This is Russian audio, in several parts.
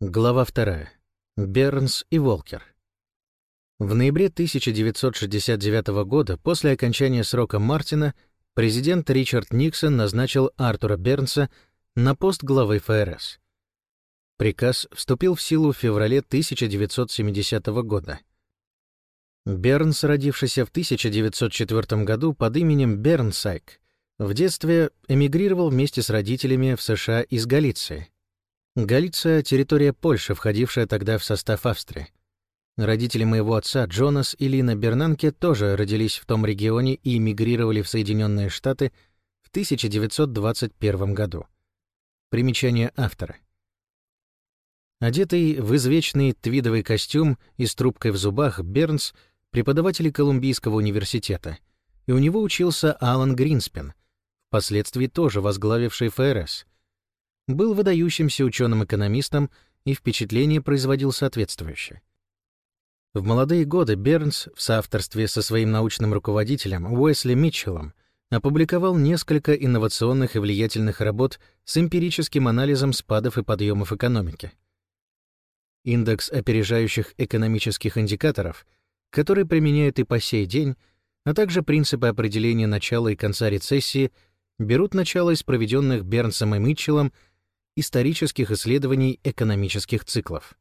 Глава 2. Бернс и Волкер. В ноябре 1969 года, после окончания срока Мартина, президент Ричард Никсон назначил Артура Бернса на пост главы ФРС. Приказ вступил в силу в феврале 1970 года. Бернс, родившийся в 1904 году под именем Бернсайк, в детстве эмигрировал вместе с родителями в США из Галиции. Галиция — территория Польши, входившая тогда в состав Австрии. Родители моего отца, Джонас и Лина Бернанке, тоже родились в том регионе и эмигрировали в Соединенные Штаты в 1921 году. Примечание автора. Одетый в извечный твидовый костюм и с трубкой в зубах, Бернс — преподаватель Колумбийского университета, и у него учился Алан Гринспен, впоследствии тоже возглавивший ФРС — был выдающимся ученым-экономистом и впечатление производил соответствующее. В молодые годы Бернс в соавторстве со своим научным руководителем Уэсли Митчеллом опубликовал несколько инновационных и влиятельных работ с эмпирическим анализом спадов и подъемов экономики. Индекс опережающих экономических индикаторов, который применяют и по сей день, а также принципы определения начала и конца рецессии, берут начало из проведенных Бернсом и Митчеллом исторических исследований экономических циклов.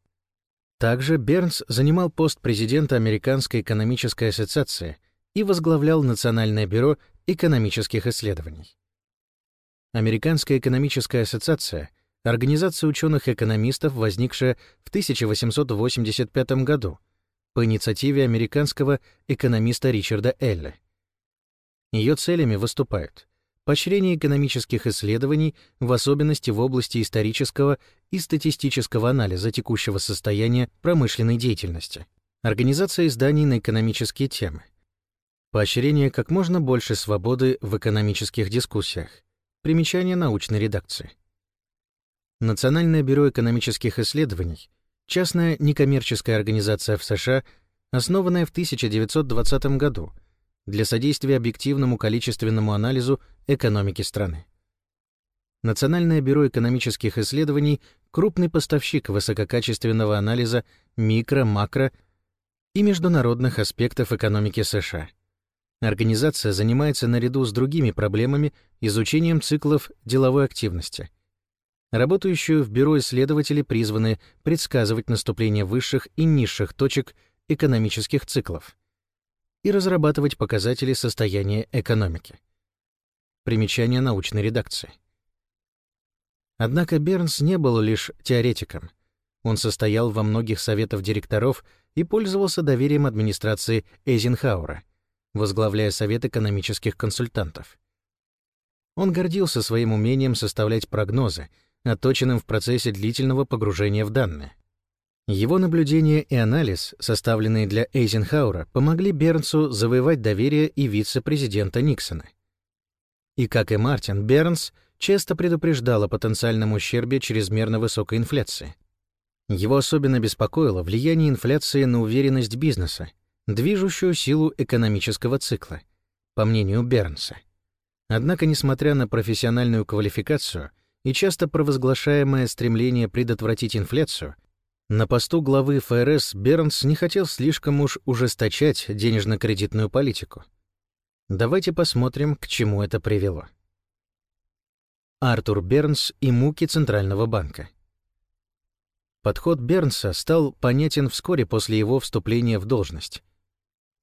Также Бернс занимал пост президента Американской экономической ассоциации и возглавлял Национальное бюро экономических исследований. Американская экономическая ассоциация — организация ученых-экономистов, возникшая в 1885 году по инициативе американского экономиста Ричарда Элли. Ее целями выступают поощрение экономических исследований, в особенности в области исторического и статистического анализа текущего состояния промышленной деятельности, организация изданий на экономические темы, поощрение как можно больше свободы в экономических дискуссиях, примечание научной редакции. Национальное бюро экономических исследований — частная некоммерческая организация в США, основанная в 1920 году — для содействия объективному количественному анализу экономики страны. Национальное бюро экономических исследований — крупный поставщик высококачественного анализа микро, макро и международных аспектов экономики США. Организация занимается наряду с другими проблемами изучением циклов деловой активности. Работающие в бюро исследователи призваны предсказывать наступление высших и низших точек экономических циклов и разрабатывать показатели состояния экономики. Примечание научной редакции. Однако Бернс не был лишь теоретиком. Он состоял во многих советах директоров и пользовался доверием администрации Эйзенхауэра, возглавляя Совет экономических консультантов. Он гордился своим умением составлять прогнозы, отточенным в процессе длительного погружения в данные. Его наблюдения и анализ, составленные для Эйзенхауэра, помогли Бернсу завоевать доверие и вице-президента Никсона. И, как и Мартин, Бернс часто предупреждал о потенциальном ущербе чрезмерно высокой инфляции. Его особенно беспокоило влияние инфляции на уверенность бизнеса, движущую силу экономического цикла, по мнению Бернса. Однако, несмотря на профессиональную квалификацию и часто провозглашаемое стремление предотвратить инфляцию, на посту главы ФРС Бернс не хотел слишком уж ужесточать денежно-кредитную политику. Давайте посмотрим, к чему это привело. Артур Бернс и муки Центрального банка. Подход Бернса стал понятен вскоре после его вступления в должность.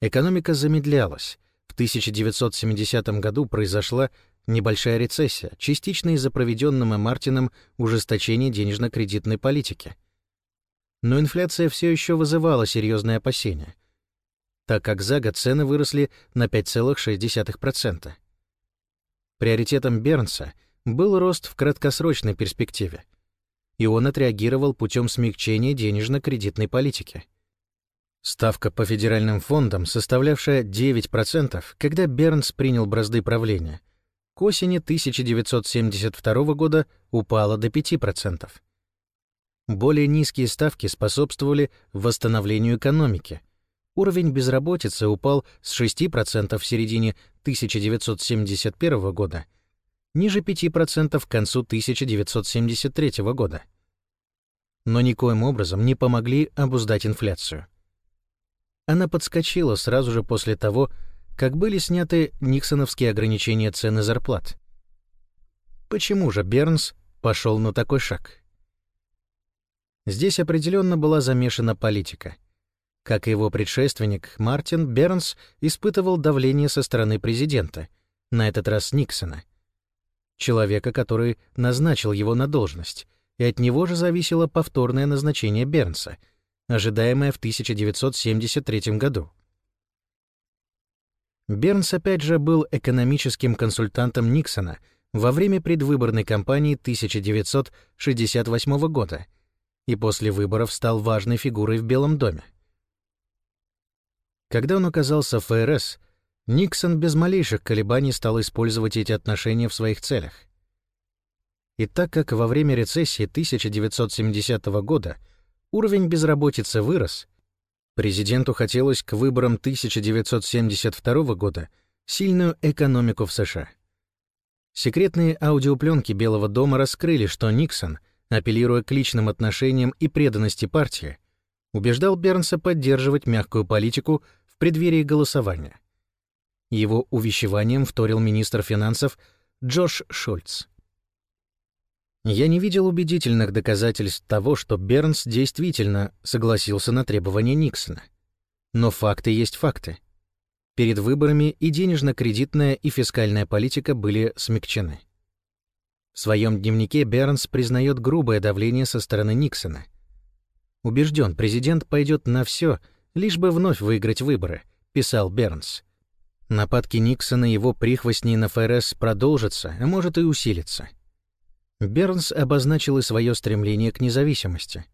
Экономика замедлялась. В 1970 году произошла небольшая рецессия, частично из-за проведенного Мартином ужесточения денежно-кредитной политики — но инфляция все еще вызывала серьезные опасения, так как за год цены выросли на 5,6%. Приоритетом Бернса был рост в краткосрочной перспективе, и он отреагировал путем смягчения денежно-кредитной политики. Ставка по федеральным фондам, составлявшая 9%, когда Бернс принял бразды правления, к осени 1972 года упала до 5%. Более низкие ставки способствовали восстановлению экономики. Уровень безработицы упал с 6% в середине 1971 года ниже 5% к концу 1973 года. но никоим образом не помогли обуздать инфляцию. Она подскочила сразу же после того, как были сняты никсоновские ограничения цены зарплат. Почему же Бернс пошел на такой шаг? Здесь определенно была замешана политика. Как и его предшественник, Мартин Бернс испытывал давление со стороны президента, на этот раз Никсона, человека, который назначил его на должность, и от него же зависело повторное назначение Бернса, ожидаемое в 1973 году. Бернс опять же был экономическим консультантом Никсона во время предвыборной кампании 1968 года и после выборов стал важной фигурой в Белом доме. Когда он оказался в ФРС, Никсон без малейших колебаний стал использовать эти отношения в своих целях. И так как во время рецессии 1970 года уровень безработицы вырос, президенту хотелось к выборам 1972 года сильную экономику в США. Секретные аудиопленки Белого дома раскрыли, что Никсон, апеллируя к личным отношениям и преданности партии, убеждал Бернса поддерживать мягкую политику в преддверии голосования. Его увещеванием вторил министр финансов Джош Шульц. Я не видел убедительных доказательств того, что Бернс действительно согласился на требования Никсона. Но факты есть факты. Перед выборами и денежно-кредитная, и фискальная политика были смягчены. В своем дневнике Бернс признает грубое давление со стороны Никсона. Убежден, президент пойдет на все, лишь бы вновь выиграть выборы, писал Бернс. Нападки Никсона и его прихвостней на ФРС продолжатся, а может и усилятся. Бернс обозначил и свое стремление к независимости.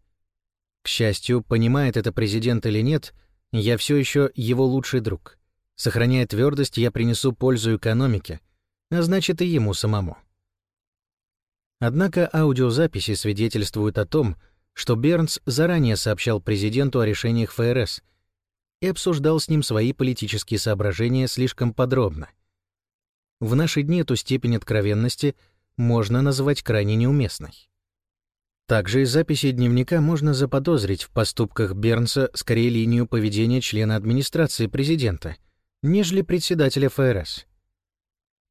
К счастью, понимает это президент или нет, я все еще его лучший друг. Сохраняя твердость, я принесу пользу экономике, а значит и ему самому. Однако аудиозаписи свидетельствуют о том, что Бернс заранее сообщал президенту о решениях ФРС и обсуждал с ним свои политические соображения слишком подробно. В наши дни эту степень откровенности — можно назвать крайне неуместной. Также из записи дневника можно заподозрить в поступках Бернса скорее линию поведения члена администрации президента, нежели председателя ФРС.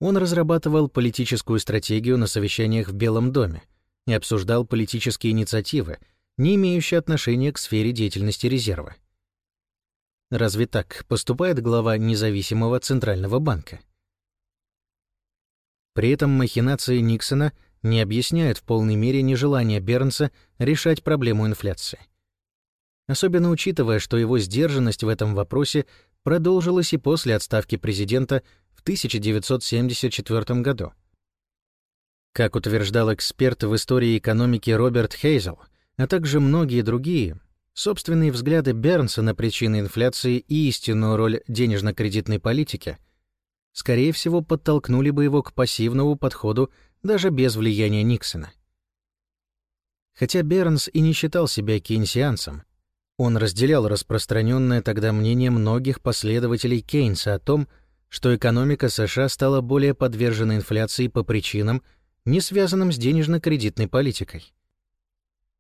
Он разрабатывал политическую стратегию на совещаниях в Белом доме и обсуждал политические инициативы, не имеющие отношения к сфере деятельности резерва. Разве так поступает глава независимого Центрального банка? При этом махинации Никсона не объясняют в полной мере нежелание Бернса решать проблему инфляции. Особенно учитывая, что его сдержанность в этом вопросе продолжилась и после отставки президента в 1974 году. Как утверждал эксперт в истории экономики Роберт Хейзел, а также многие другие, собственные взгляды Бернса на причины инфляции и истинную роль денежно-кредитной политики – скорее всего, подтолкнули бы его к пассивному подходу даже без влияния Никсона. Хотя Бернс и не считал себя кейнсианцем, он разделял распространенное тогда мнение многих последователей Кейнса о том, что экономика США стала более подвержена инфляции по причинам, не связанным с денежно-кредитной политикой.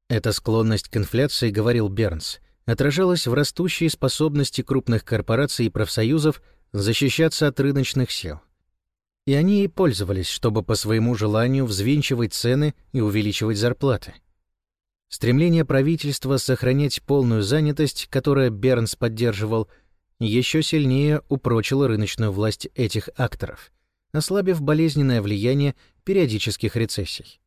Эта склонность к инфляции, говорил Бернс, отражалась в растущей способности крупных корпораций и профсоюзов защищаться от рыночных сил. И они и пользовались, чтобы по своему желанию взвинчивать цены и увеличивать зарплаты. Стремление правительства сохранять полную занятость, которое Бернс поддерживал, еще сильнее упрочило рыночную власть этих акторов, ослабив болезненное влияние периодических рецессий.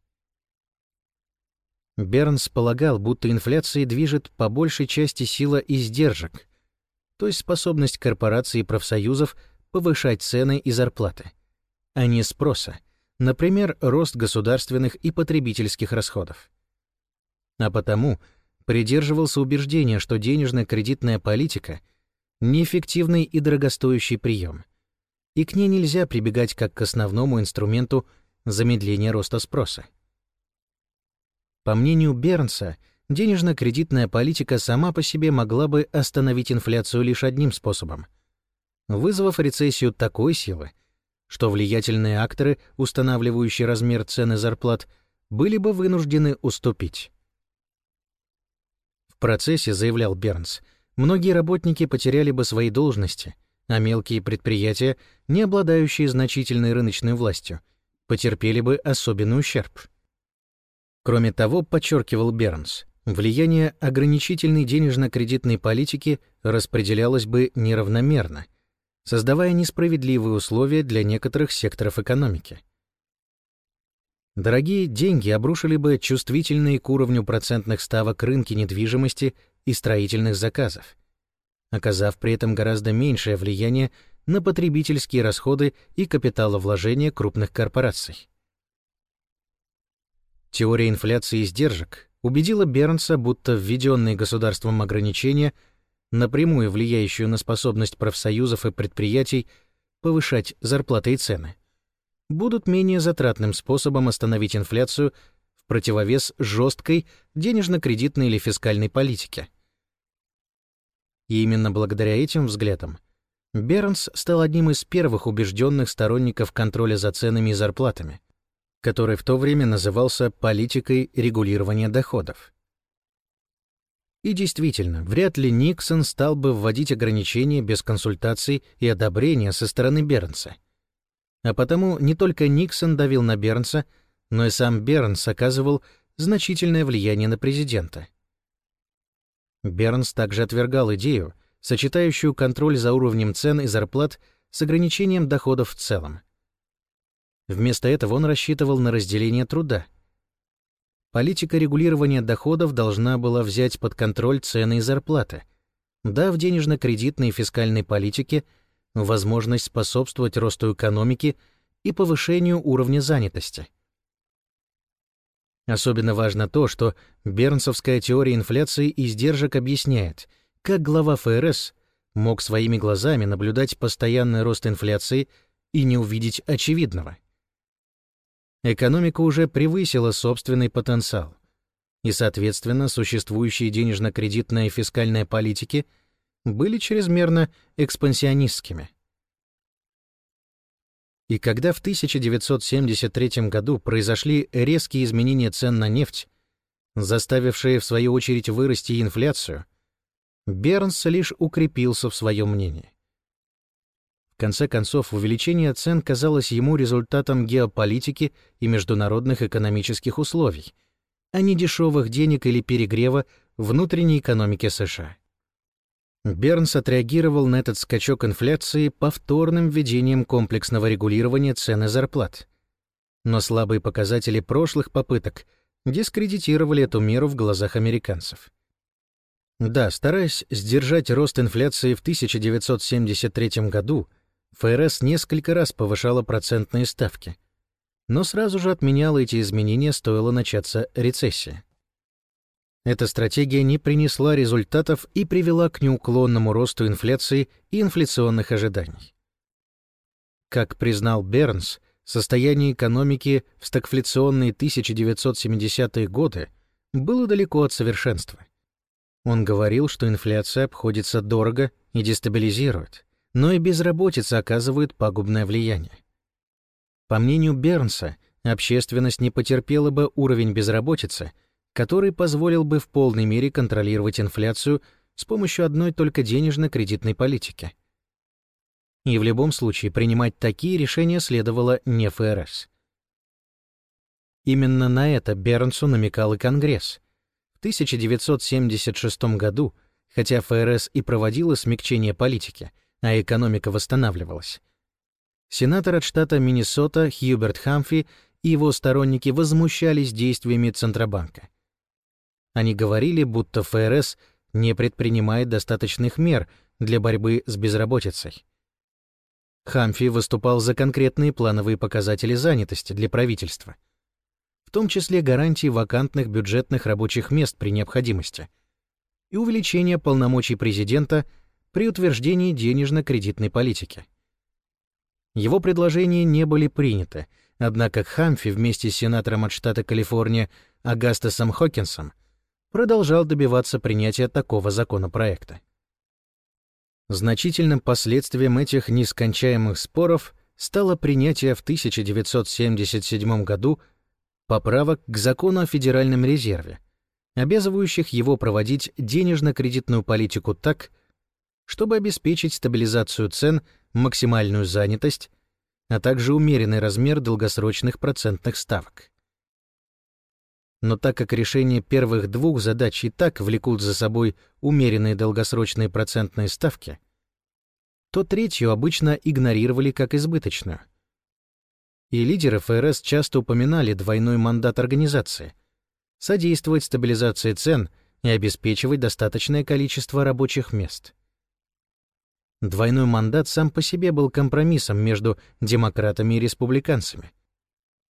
Бернс полагал, будто инфляцией движет по большей части сила издержек, то есть способность корпораций и профсоюзов повышать цены и зарплаты, а не спроса, например, рост государственных и потребительских расходов. А потому придерживался убеждения, что денежно-кредитная политика — неэффективный и дорогостоящий прием, и к ней нельзя прибегать как к основному инструменту замедления роста спроса. По мнению Бернса, денежно-кредитная политика сама по себе могла бы остановить инфляцию лишь одним способом — вызвав рецессию такой силы, что влиятельные акторы, устанавливающие размер цены зарплат, были бы вынуждены уступить. процессе, заявлял Бернс, многие работники потеряли бы свои должности, а мелкие предприятия, не обладающие значительной рыночной властью, потерпели бы особенный ущерб. Кроме того, подчеркивал Бернс, влияние ограничительной денежно-кредитной политики распределялось бы неравномерно, создавая несправедливые условия для некоторых секторов экономики. Дорогие деньги обрушили бы чувствительные к уровню процентных ставок рынки недвижимости и строительных заказов, оказав при этом гораздо меньшее влияние на потребительские расходы и капиталовложения крупных корпораций. Теория инфляции и издержек убедила Бернса, будто введенные государством ограничения, напрямую влияющие на способность профсоюзов и предприятий повышать зарплаты и цены, будут менее затратным способом остановить инфляцию в противовес жесткой денежно-кредитной или фискальной политике. И именно благодаря этим взглядам Бернс стал одним из первых убежденных сторонников контроля за ценами и зарплатами, который в то время назывался политикой регулирования доходов. И действительно, вряд ли Никсон стал бы вводить ограничения без консультаций и одобрения со стороны Бернса. А потому не только Никсон давил на Бернса, но и сам Бернс оказывал значительное влияние на президента. Бернс также отвергал идею, сочетающую контроль за уровнем цен и зарплат с ограничением доходов в целом. Вместо этого он рассчитывал на разделение труда. Политика регулирования доходов должна была взять под контроль цены и зарплаты, дав денежно-кредитной и фискальной политике – возможность способствовать росту экономики и повышению уровня занятости. Особенно важно то, что Бернсовская теория инфляции и издержек объясняет, как глава ФРС мог своими глазами наблюдать постоянный рост инфляции и не увидеть очевидного. Экономика уже превысила собственный потенциал, и, соответственно, существующие денежно-кредитная и фискальная политики – были чрезмерно экспансионистскими. И когда в 1973 году произошли резкие изменения цен на нефть, заставившие в свою очередь вырасти инфляцию, Бернс лишь укрепился в своем мнении. В конце концов, увеличение цен казалось ему результатом геополитики и международных экономических условий, а не дешевых денег или перегрева внутренней экономики США. Бернс отреагировал на этот скачок инфляции повторным введением комплексного регулирования цен и зарплат. Но слабые показатели прошлых попыток дискредитировали эту меру в глазах американцев. Да, стараясь сдержать рост инфляции в 1973 году, ФРС несколько раз повышала процентные ставки, но сразу же отменяла эти изменения, стоило начаться рецессия. Эта стратегия не принесла результатов и привела к неуклонному росту инфляции и инфляционных ожиданий. Как признал Бернс, состояние экономики в стагфляционные 1970-е годы было далеко от совершенства. Он говорил, что инфляция обходится дорого и дестабилизирует, но и безработица оказывает пагубное влияние. По мнению Бернса, общественность не потерпела бы уровень безработицы – который позволил бы в полной мере контролировать инфляцию с помощью одной только денежно-кредитной политики. И в любом случае принимать такие решения следовало не ФРС. Именно на это Бернсу намекал и Конгресс. В 1976 году, хотя ФРС и проводила смягчение политики, а экономика восстанавливалась, сенатор от штата Миннесота Хьюберт Хамфи и его сторонники возмущались действиями Центробанка. Они говорили, будто ФРС не предпринимает достаточных мер для борьбы с безработицей. Хамфи выступал за конкретные плановые показатели занятости для правительства, в том числе гарантии вакантных бюджетных рабочих мест при необходимости и увеличение полномочий президента при утверждении денежно-кредитной политики. Его предложения не были приняты, однако Хамфи вместе с сенатором от штата Калифорния Агастасом Хокинсом продолжал добиваться принятия такого законопроекта. Значительным последствием этих нескончаемых споров стало принятие в 1977 году поправок к закону о Федеральном резерве, обязывающих его проводить денежно-кредитную политику так, чтобы обеспечить стабилизацию цен, максимальную занятость, а также умеренный размер долгосрочных процентных ставок. Но так как решение первых двух задач и так влекут за собой умеренные долгосрочные процентные ставки, то третью обычно игнорировали как избыточную. И лидеры ФРС часто упоминали двойной мандат организации — содействовать стабилизации цен и обеспечивать достаточное количество рабочих мест. Двойной мандат сам по себе был компромиссом между демократами и республиканцами —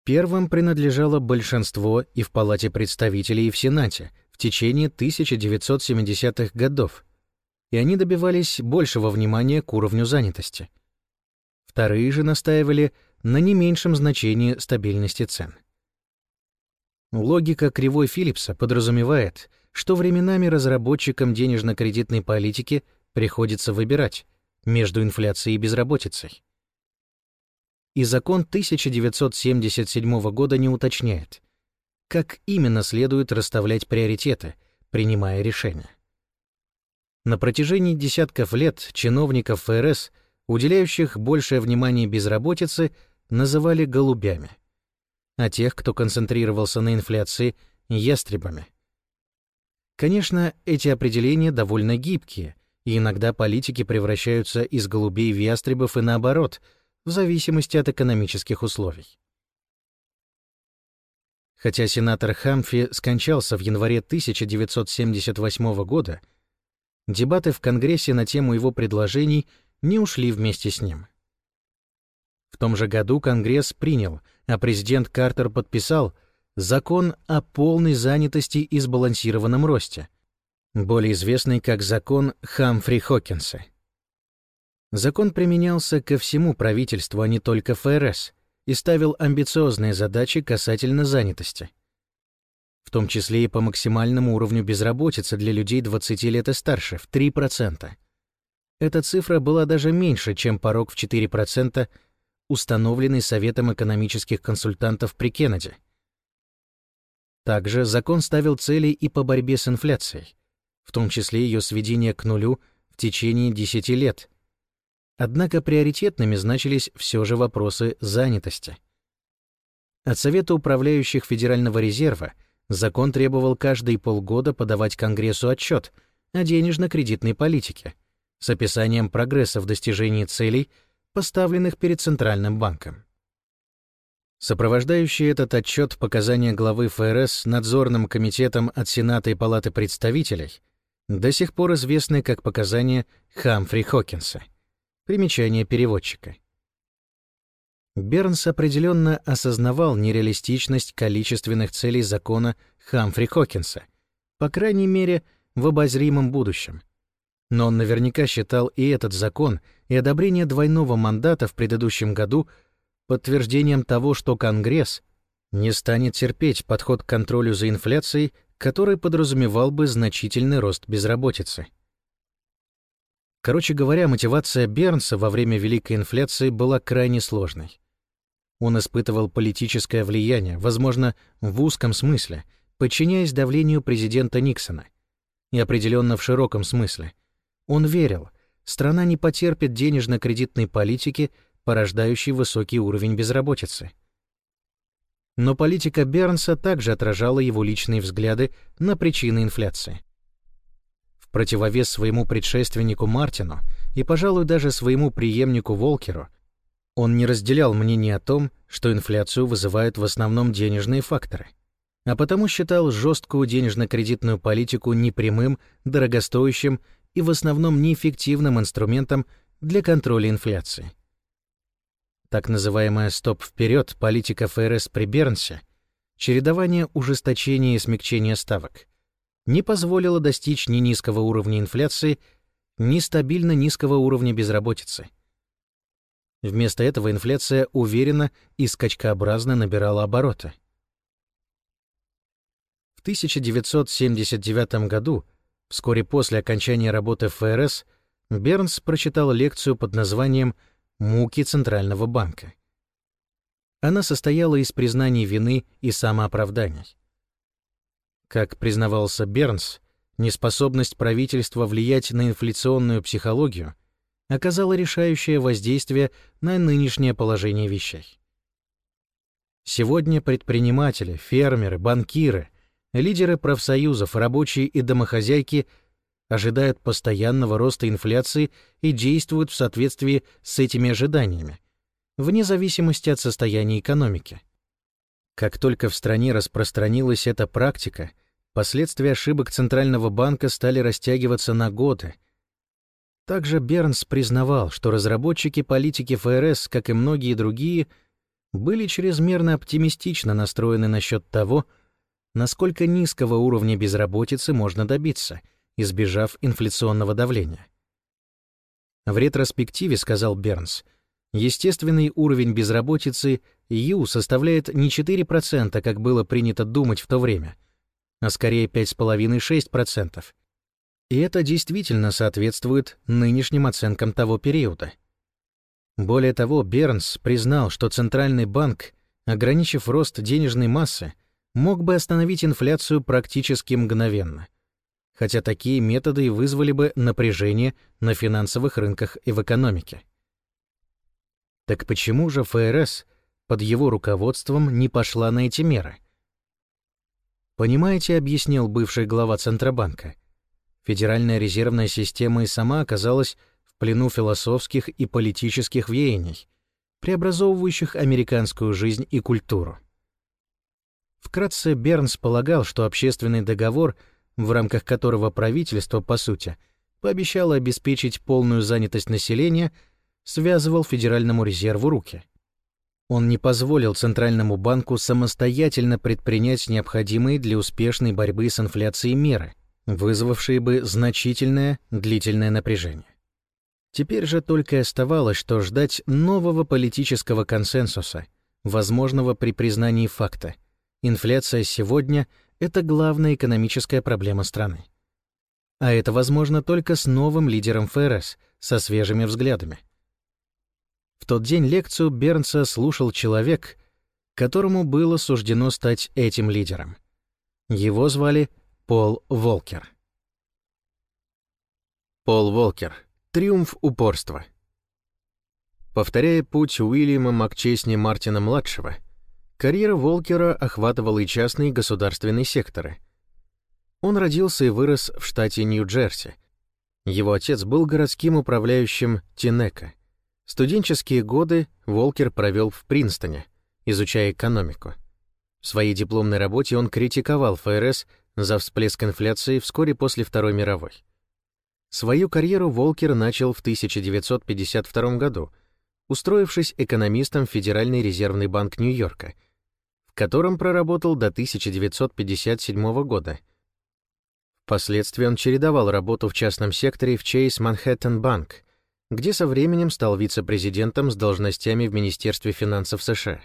Первым принадлежало большинство и в Палате представителей, и в Сенате в течение 1970-х годов, и они добивались большего внимания к уровню занятости. Вторые же настаивали на не меньшем значении стабильности цен. Логика кривой Филлипса подразумевает, что временами разработчикам денежно-кредитной политики приходится выбирать между инфляцией и безработицей и закон 1977 года не уточняет, как именно следует расставлять приоритеты, принимая решения. На протяжении десятков лет чиновников ФРС, уделяющих большее внимание безработице, называли «голубями», а тех, кто концентрировался на инфляции, «ястребами». Конечно, эти определения довольно гибкие, и иногда политики превращаются из голубей в ястребов и наоборот — в зависимости от экономических условий. Хотя сенатор Хамфи скончался в январе 1978 года, дебаты в Конгрессе на тему его предложений не ушли вместе с ним. В том же году Конгресс принял, а президент Картер подписал закон о полной занятости и сбалансированном росте, более известный как закон Хамфри-Хокинса. Закон применялся ко всему правительству, а не только ФРС, и ставил амбициозные задачи касательно занятости. В том числе и по максимальному уровню безработицы для людей 20 лет и старше в 3%. Эта цифра была даже меньше, чем порог в 4%, установленный Советом экономических консультантов при Кеннеди. Также закон ставил цели и по борьбе с инфляцией, в том числе ее сведение к нулю в течение 10 лет, Однако приоритетными значились все же вопросы занятости. От Совета управляющих Федерального резерва закон требовал каждые полгода подавать Конгрессу отчет о денежно-кредитной политике с описанием прогресса в достижении целей, поставленных перед Центральным банком. Сопровождающие этот отчет показания главы ФРС надзорным комитетом от Сената и Палаты представителей до сих пор известны как показания Хамфри Хокинса — Примечание переводчика. Бернс определенно осознавал нереалистичность количественных целей закона Хамфри Хокинса, по крайней мере, в обозримом будущем. Но он наверняка считал и этот закон, и одобрение двойного мандата в предыдущем году подтверждением того, что Конгресс не станет терпеть подход к контролю за инфляцией, который подразумевал бы значительный рост безработицы. Короче говоря, мотивация Бернса во время Великой инфляции была крайне сложной. Он испытывал политическое влияние, возможно, в узком смысле, подчиняясь давлению президента Никсона, и определенно в широком смысле. Он верил, страна не потерпит денежно-кредитной политики, порождающей высокий уровень безработицы. Но политика Бернса также отражала его личные взгляды на причины инфляции противовес своему предшественнику Мартину и, пожалуй, даже своему преемнику Волкеру, он не разделял мнение о том, что инфляцию вызывают в основном денежные факторы, а потому считал жесткую денежно-кредитную политику непрямым, дорогостоящим и в основном неэффективным инструментом для контроля инфляции. Так называемая «стоп вперед» политика ФРС при Бернсе, чередование ужесточения и смягчения ставок, не позволило достичь ни низкого уровня инфляции, ни стабильно низкого уровня безработицы. Вместо этого инфляция уверенно и скачкообразно набирала обороты. В 1979 году, вскоре после окончания работы ФРС, Бернс прочитал лекцию под названием «Муки Центрального банка». Она состояла из признаний вины и самооправданий. Как признавался Бернс, неспособность правительства влиять на инфляционную психологию оказала решающее воздействие на нынешнее положение вещей. Сегодня предприниматели, фермеры, банкиры, лидеры профсоюзов, рабочие и домохозяйки ожидают постоянного роста инфляции и действуют в соответствии с этими ожиданиями, вне зависимости от состояния экономики. Как только в стране распространилась эта практика, последствия ошибок Центрального банка стали растягиваться на годы. Также Бернс признавал, что разработчики политики ФРС, как и многие другие, были чрезмерно оптимистично настроены насчет того, насколько низкого уровня безработицы можно добиться, избежав инфляционного давления. В ретроспективе, сказал Бернс, естественный уровень безработицы Ю составляет не 4%, как было принято думать в то время, а скорее 5,5-6%. И это действительно соответствует нынешним оценкам того периода. Более того, Бернс признал, что Центральный банк, ограничив рост денежной массы, мог бы остановить инфляцию практически мгновенно, хотя такие методы и вызвали бы напряжение на финансовых рынках и в экономике. Так почему же ФРС под его руководством не пошла на эти меры? Понимаете, объяснил бывший глава Центробанка, Федеральная резервная система и сама оказалась в плену философских и политических веяний, преобразовывающих американскую жизнь и культуру. Вкратце, Бернс полагал, что общественный договор, в рамках которого правительство, по сути, пообещало обеспечить полную занятость населения, связывал Федеральному резерву руки. Он не позволил Центральному банку самостоятельно предпринять необходимые для успешной борьбы с инфляцией меры, вызвавшие бы значительное длительное напряжение. Теперь же только оставалось, что ждать нового политического консенсуса, возможного при признании факта, Инфляция сегодня — это главная экономическая проблема страны. А это возможно только с новым лидером ФРС, со свежими взглядами. В тот день лекцию Бернса слушал человек, которому было суждено стать этим лидером. Его звали Пол Волкер. Пол Волкер. Триумф упорства. Повторяя путь Уильяма Макчесни Мартина-младшего — Карьера Волкера охватывала и частные и государственные секторы. Он родился и вырос в штате Нью-Джерси. Его отец был городским управляющим Тинека. Студенческие годы Волкер провел в Принстоне, изучая экономику. В своей дипломной работе он критиковал ФРС за всплеск инфляции вскоре после Второй мировой. Свою карьеру Волкер начал в 1952 году, устроившись экономистом в Федеральный резервный банк Нью-Йорка — в котором проработал до 1957 года. Впоследствии он чередовал работу в частном секторе в Chase Manhattan Bank, где со временем стал вице-президентом с должностями в Министерстве финансов США.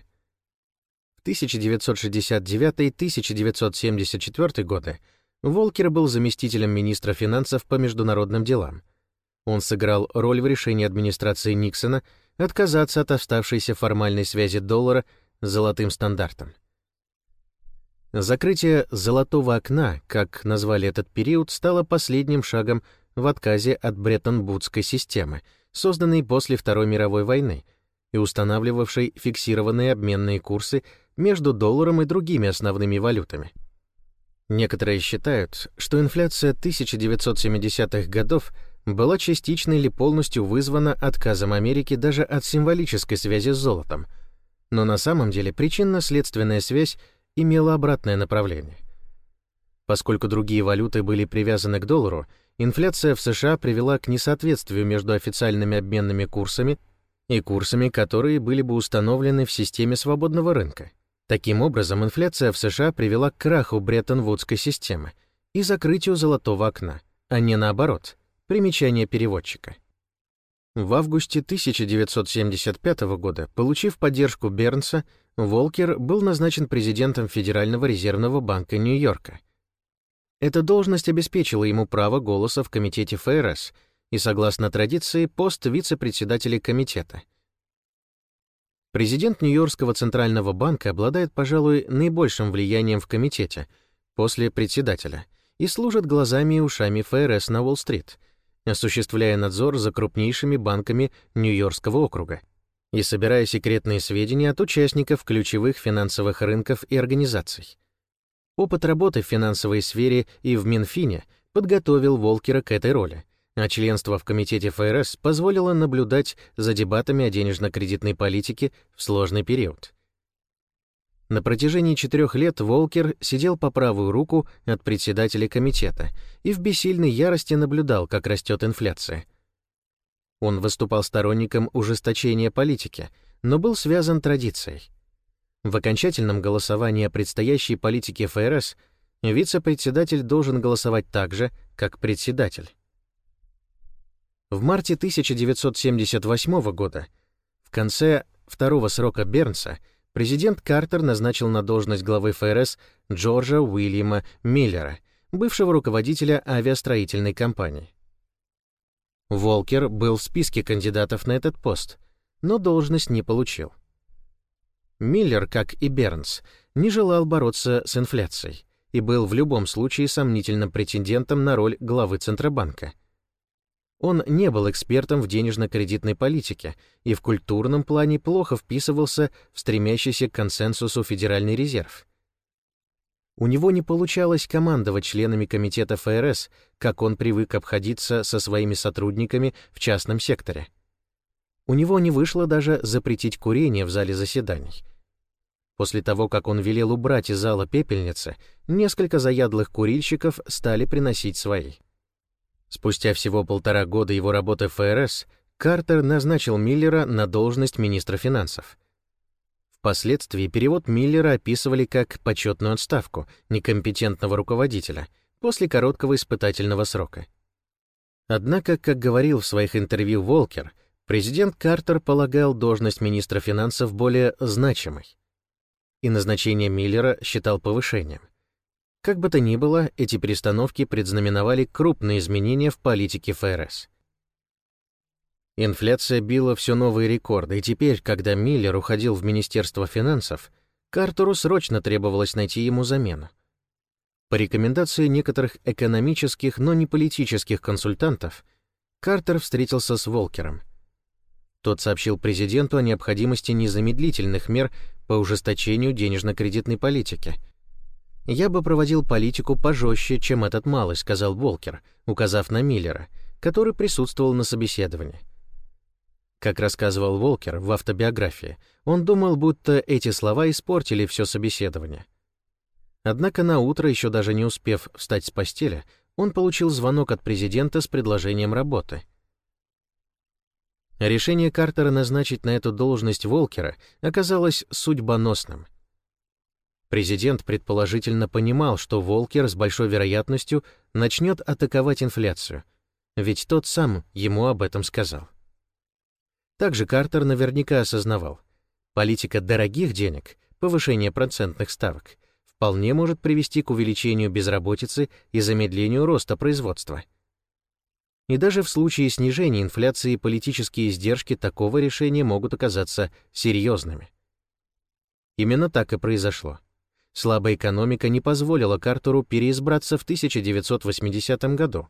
В 1969-1974 годы Волкер был заместителем министра финансов по международным делам. Он сыграл роль в решении администрации Никсона отказаться от оставшейся формальной связи доллара золотым стандартом. Закрытие «золотого окна», как назвали этот период, стало последним шагом в отказе от Бреттон-Вудской системы, созданной после Второй мировой войны и устанавливавшей фиксированные обменные курсы между долларом и другими основными валютами. Некоторые считают, что инфляция 1970-х годов была частично или полностью вызвана отказом Америки даже от символической связи с золотом — но на самом деле причинно-следственная связь имела обратное направление. Поскольку другие валюты были привязаны к доллару, инфляция в США привела к несоответствию между официальными обменными курсами и курсами, которые были бы установлены в системе свободного рынка. Таким образом, инфляция в США привела к краху Бреттон-Вудской системы и закрытию золотого окна, а не наоборот. Примечание переводчика. В августе 1975 года, получив поддержку Бернса, Волкер был назначен президентом Федерального резервного банка Нью-Йорка. Эта должность обеспечила ему право голоса в комитете ФРС и, согласно традиции, пост вице-председателя комитета. Президент Нью-Йоркского центрального банка обладает, пожалуй, наибольшим влиянием в комитете, после председателя, и служат глазами и ушами ФРС на Уолл-стрит, осуществляя надзор за крупнейшими банками Нью-Йоркского округа и собирая секретные сведения от участников ключевых финансовых рынков и организаций. Опыт работы в финансовой сфере и в Минфине подготовил Волкера к этой роли, а членство в комитете ФРС позволило наблюдать за дебатами о денежно-кредитной политике в сложный период. На протяжении четырех лет Волкер сидел по правую руку от председателя комитета и в бессильной ярости наблюдал, как растет инфляция. Он выступал сторонником ужесточения политики, но был связан традицией. В окончательном голосовании о предстоящей политике ФРС вице-председатель должен голосовать так же, как председатель. В марте 1978 года, в конце второго срока Бернса, президент Картер назначил на должность главы ФРС Джорджа Уильяма Миллера, бывшего руководителя авиастроительной компании. Волкер был в списке кандидатов на этот пост, но должность не получил. Миллер, как и Бернс, не желал бороться с инфляцией и был в любом случае сомнительным претендентом на роль главы Центробанка — он не был экспертом в денежно-кредитной политике и в культурном плане плохо вписывался в стремящийся к консенсусу Федеральный резерв. У него не получалось командовать членами комитета ФРС, как он привык обходиться со своими сотрудниками в частном секторе. У него не вышло даже запретить курение в зале заседаний. После того, как он велел убрать из зала пепельницы, несколько заядлых курильщиков стали приносить свои. Спустя всего полтора года его работы в ФРС Картер назначил Миллера на должность министра финансов. Впоследствии перевод Миллера описывали как почетную отставку некомпетентного руководителя после короткого испытательного срока. Однако, как говорил в своих интервью Волкер, президент Картер полагал должность министра финансов более значимой, и назначение Миллера считал повышением. Как бы то ни было, эти перестановки предзнаменовали крупные изменения в политике ФРС. Инфляция била все новые рекорды, и теперь, когда Миллер уходил в Министерство финансов, Картеру срочно требовалось найти ему замену. По рекомендации некоторых экономических, но не политических консультантов, Картер встретился с Волкером. Тот сообщил президенту о необходимости незамедлительных мер по ужесточению денежно-кредитной политики — «Я бы проводил политику пожестче, чем этот малый», — сказал Волкер, указав на Миллера, который присутствовал на собеседовании. Как рассказывал Волкер в автобиографии, он думал, будто эти слова испортили все собеседование. Однако на утро, еще даже не успев встать с постели, он получил звонок от президента с предложением работы. Решение Картера назначить на эту должность Волкера оказалось судьбоносным — Президент предположительно понимал, что Волкер с большой вероятностью начнет атаковать инфляцию, ведь тот сам ему об этом сказал. Также Картер наверняка осознавал, политика дорогих денег, повышение процентных ставок, вполне может привести к увеличению безработицы и замедлению роста производства. И даже в случае снижения инфляции политические издержки такого решения могут оказаться серьезными. Именно так и произошло. Слабая экономика не позволила Картеру переизбраться в 1980 году.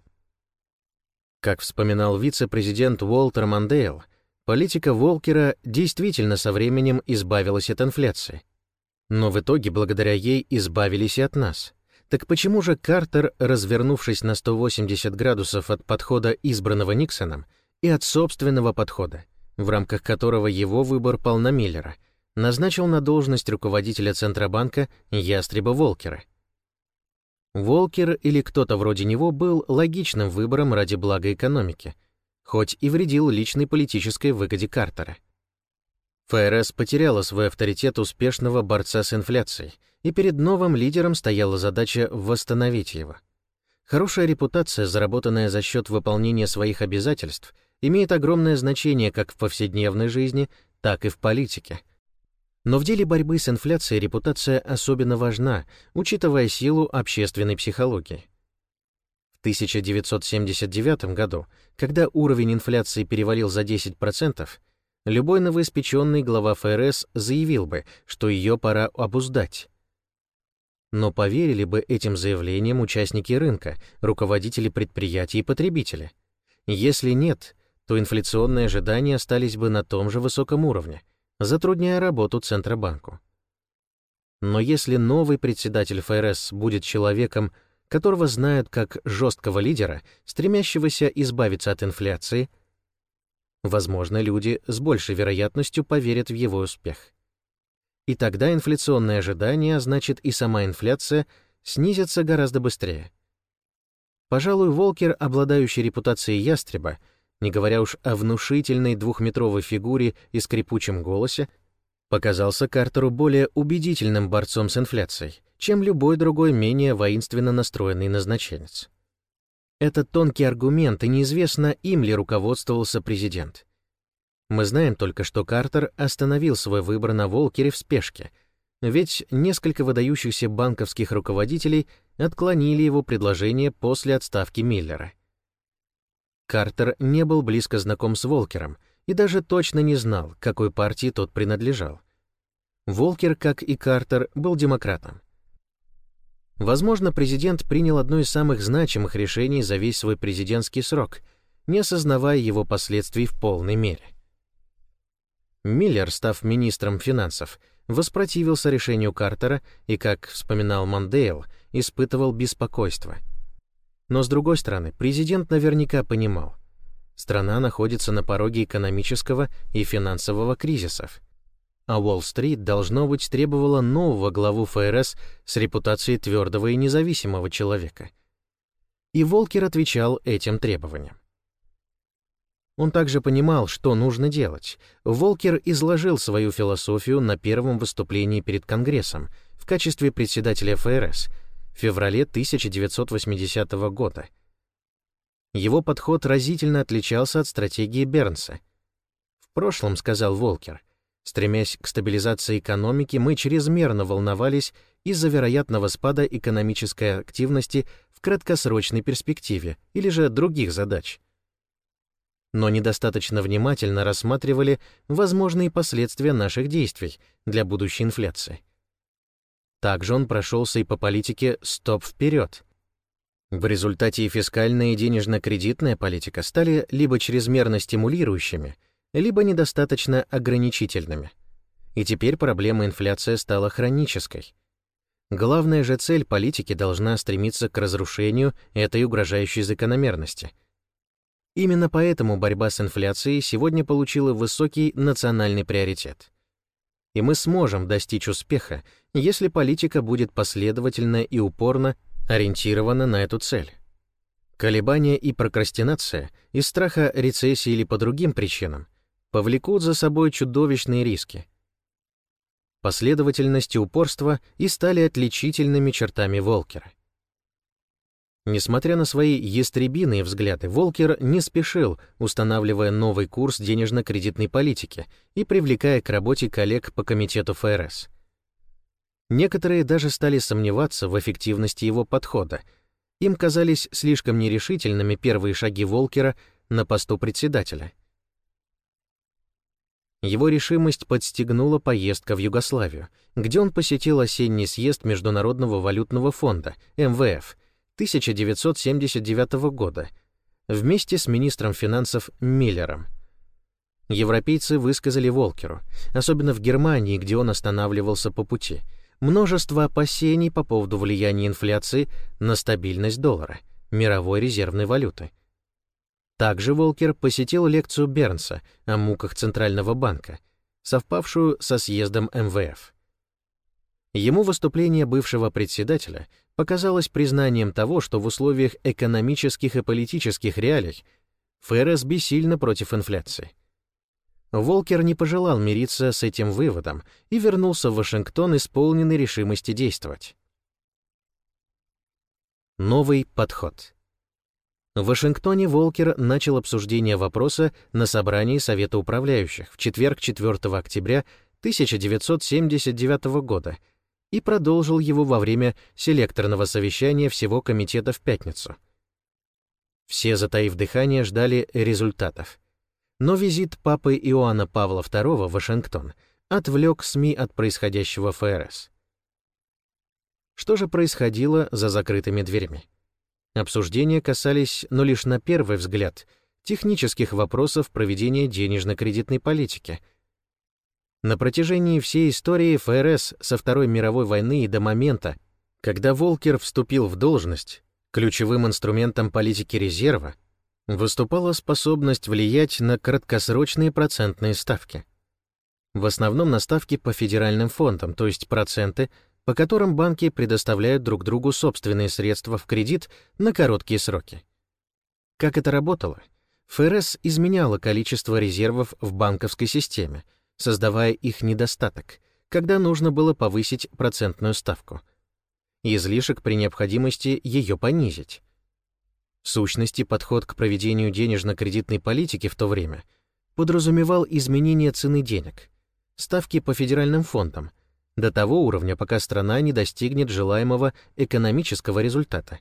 Как вспоминал вице-президент Уолтер Мандейл, политика Волкера действительно со временем избавилась от инфляции. Но в итоге благодаря ей избавились и от нас. Так почему же Картер, развернувшись на 180 градусов от подхода, избранного Никсоном, и от собственного подхода, в рамках которого его выбор пал на Миллера — назначил на должность руководителя Центробанка Ястреба Волкера. Волкер или кто-то вроде него был логичным выбором ради блага экономики, хоть и вредил личной политической выгоде Картера. ФРС потеряла свой авторитет успешного борца с инфляцией, и перед новым лидером стояла задача восстановить его. Хорошая репутация, заработанная за счет выполнения своих обязательств, имеет огромное значение как в повседневной жизни, так и в политике. Но в деле борьбы с инфляцией репутация особенно важна, учитывая силу общественной психологии. В 1979 году, когда уровень инфляции перевалил за 10%, любой новоиспеченный глава ФРС заявил бы, что ее пора обуздать. Но поверили бы этим заявлениям участники рынка, руководители предприятий и потребители? Если нет, то инфляционные ожидания остались бы на том же высоком уровне, затрудняя работу Центробанку. Но если новый председатель ФРС будет человеком, которого знают как жесткого лидера, стремящегося избавиться от инфляции, возможно, люди с большей вероятностью поверят в его успех. И тогда инфляционные ожидания, а значит и сама инфляция, снизятся гораздо быстрее. Пожалуй, Волкер, обладающий репутацией ястреба, не говоря уж о внушительной двухметровой фигуре и скрипучем голосе, показался Картеру более убедительным борцом с инфляцией, чем любой другой менее воинственно настроенный назначенец. Это тонкий аргумент, и неизвестно, им ли руководствовался президент. Мы знаем только, что Картер остановил свой выбор на Волкере в спешке, ведь несколько выдающихся банковских руководителей отклонили его предложение после отставки Миллера. Картер не был близко знаком с Волкером и даже точно не знал, какой партии тот принадлежал. Волкер, как и Картер, был демократом. Возможно, президент принял одно из самых значимых решений за весь свой президентский срок, не осознавая его последствий в полной мере. Миллер, став министром финансов, воспротивился решению Картера и, как вспоминал Мандейл, испытывал беспокойство. Но, с другой стороны, президент наверняка понимал, страна находится на пороге экономического и финансового кризисов, а Уолл-стрит, должно быть, требовала нового главу ФРС с репутацией твердого и независимого человека. И Волкер отвечал этим требованиям. Он также понимал, что нужно делать. Волкер изложил свою философию на первом выступлении перед Конгрессом в качестве председателя ФРС в феврале 1980 года. Его подход разительно отличался от стратегии Бернса. «В прошлом, — сказал Волкер, Стремясь к стабилизации экономики, мы чрезмерно волновались из-за вероятного спада экономической активности в краткосрочной перспективе или же других задач. Но недостаточно внимательно рассматривали возможные последствия наших действий для будущей инфляции. Также он прошелся и по политике «стоп вперед». В результате и фискальная и денежно-кредитная политика стали либо чрезмерно стимулирующими – либо недостаточно ограничительными. И теперь проблема инфляции стала хронической. Главная же цель политики должна стремиться к разрушению этой угрожающей закономерности. Именно поэтому борьба с инфляцией сегодня получила высокий национальный приоритет. И мы сможем достичь успеха, если политика будет последовательно и упорно ориентирована на эту цель. Колебания и прокрастинация из страха рецессии или по другим причинам повлекут за собой чудовищные риски. Последовательность и упорство и стали отличительными чертами Волкера. Несмотря на свои ястребиные взгляды, Волкер не спешил, устанавливая новый курс денежно-кредитной политики и привлекая к работе коллег по комитету ФРС. Некоторые даже стали сомневаться в эффективности его подхода. Им казались слишком нерешительными первые шаги Волкера на посту председателя. Его решимость подстегнула поездка в Югославию, где он посетил осенний съезд Международного валютного фонда, МВФ, 1979 года, вместе с министром финансов Миллером. Европейцы высказали Волкеру, особенно в Германии, где он останавливался по пути, множество опасений по поводу влияния инфляции на стабильность доллара, мировой резервной валюты. Также Волкер посетил лекцию Бернса о муках Центрального банка, совпавшую со съездом МВФ. Ему выступление бывшего председателя показалось признанием того, что в условиях экономических и политических реалий ФРС бессильно против инфляции. Волкер не пожелал мириться с этим выводом и вернулся в Вашингтон исполненный решимости действовать. Новый подход. В Вашингтоне Волкер начал обсуждение вопроса на собрании Совета управляющих в четверг 4 октября 1979 года и продолжил его во время селекторного совещания всего комитета в пятницу. Все, затаив дыхание, ждали результатов. Но визит папы Иоанна Павла II в Вашингтон отвлек СМИ от происходящего в ФРС. Что же происходило за закрытыми дверями? Обсуждения касались, но лишь на первый взгляд, технических вопросов проведения денежно-кредитной политики. На протяжении всей истории ФРС со Второй мировой войны и до момента, когда Волкер вступил в должность, ключевым инструментом политики резерва выступала способность влиять на краткосрочные процентные ставки. В основном на ставки по федеральным фондам, то есть проценты, по которым банки предоставляют друг другу собственные средства в кредит на короткие сроки. Как это работало? ФРС изменяла количество резервов в банковской системе, создавая их недостаток, когда нужно было повысить процентную ставку. Излишек при необходимости ее понизить. В сущности, подход к проведению денежно-кредитной политики в то время подразумевал изменение цены денег, ставки по федеральным фондам, до того уровня, пока страна не достигнет желаемого экономического результата.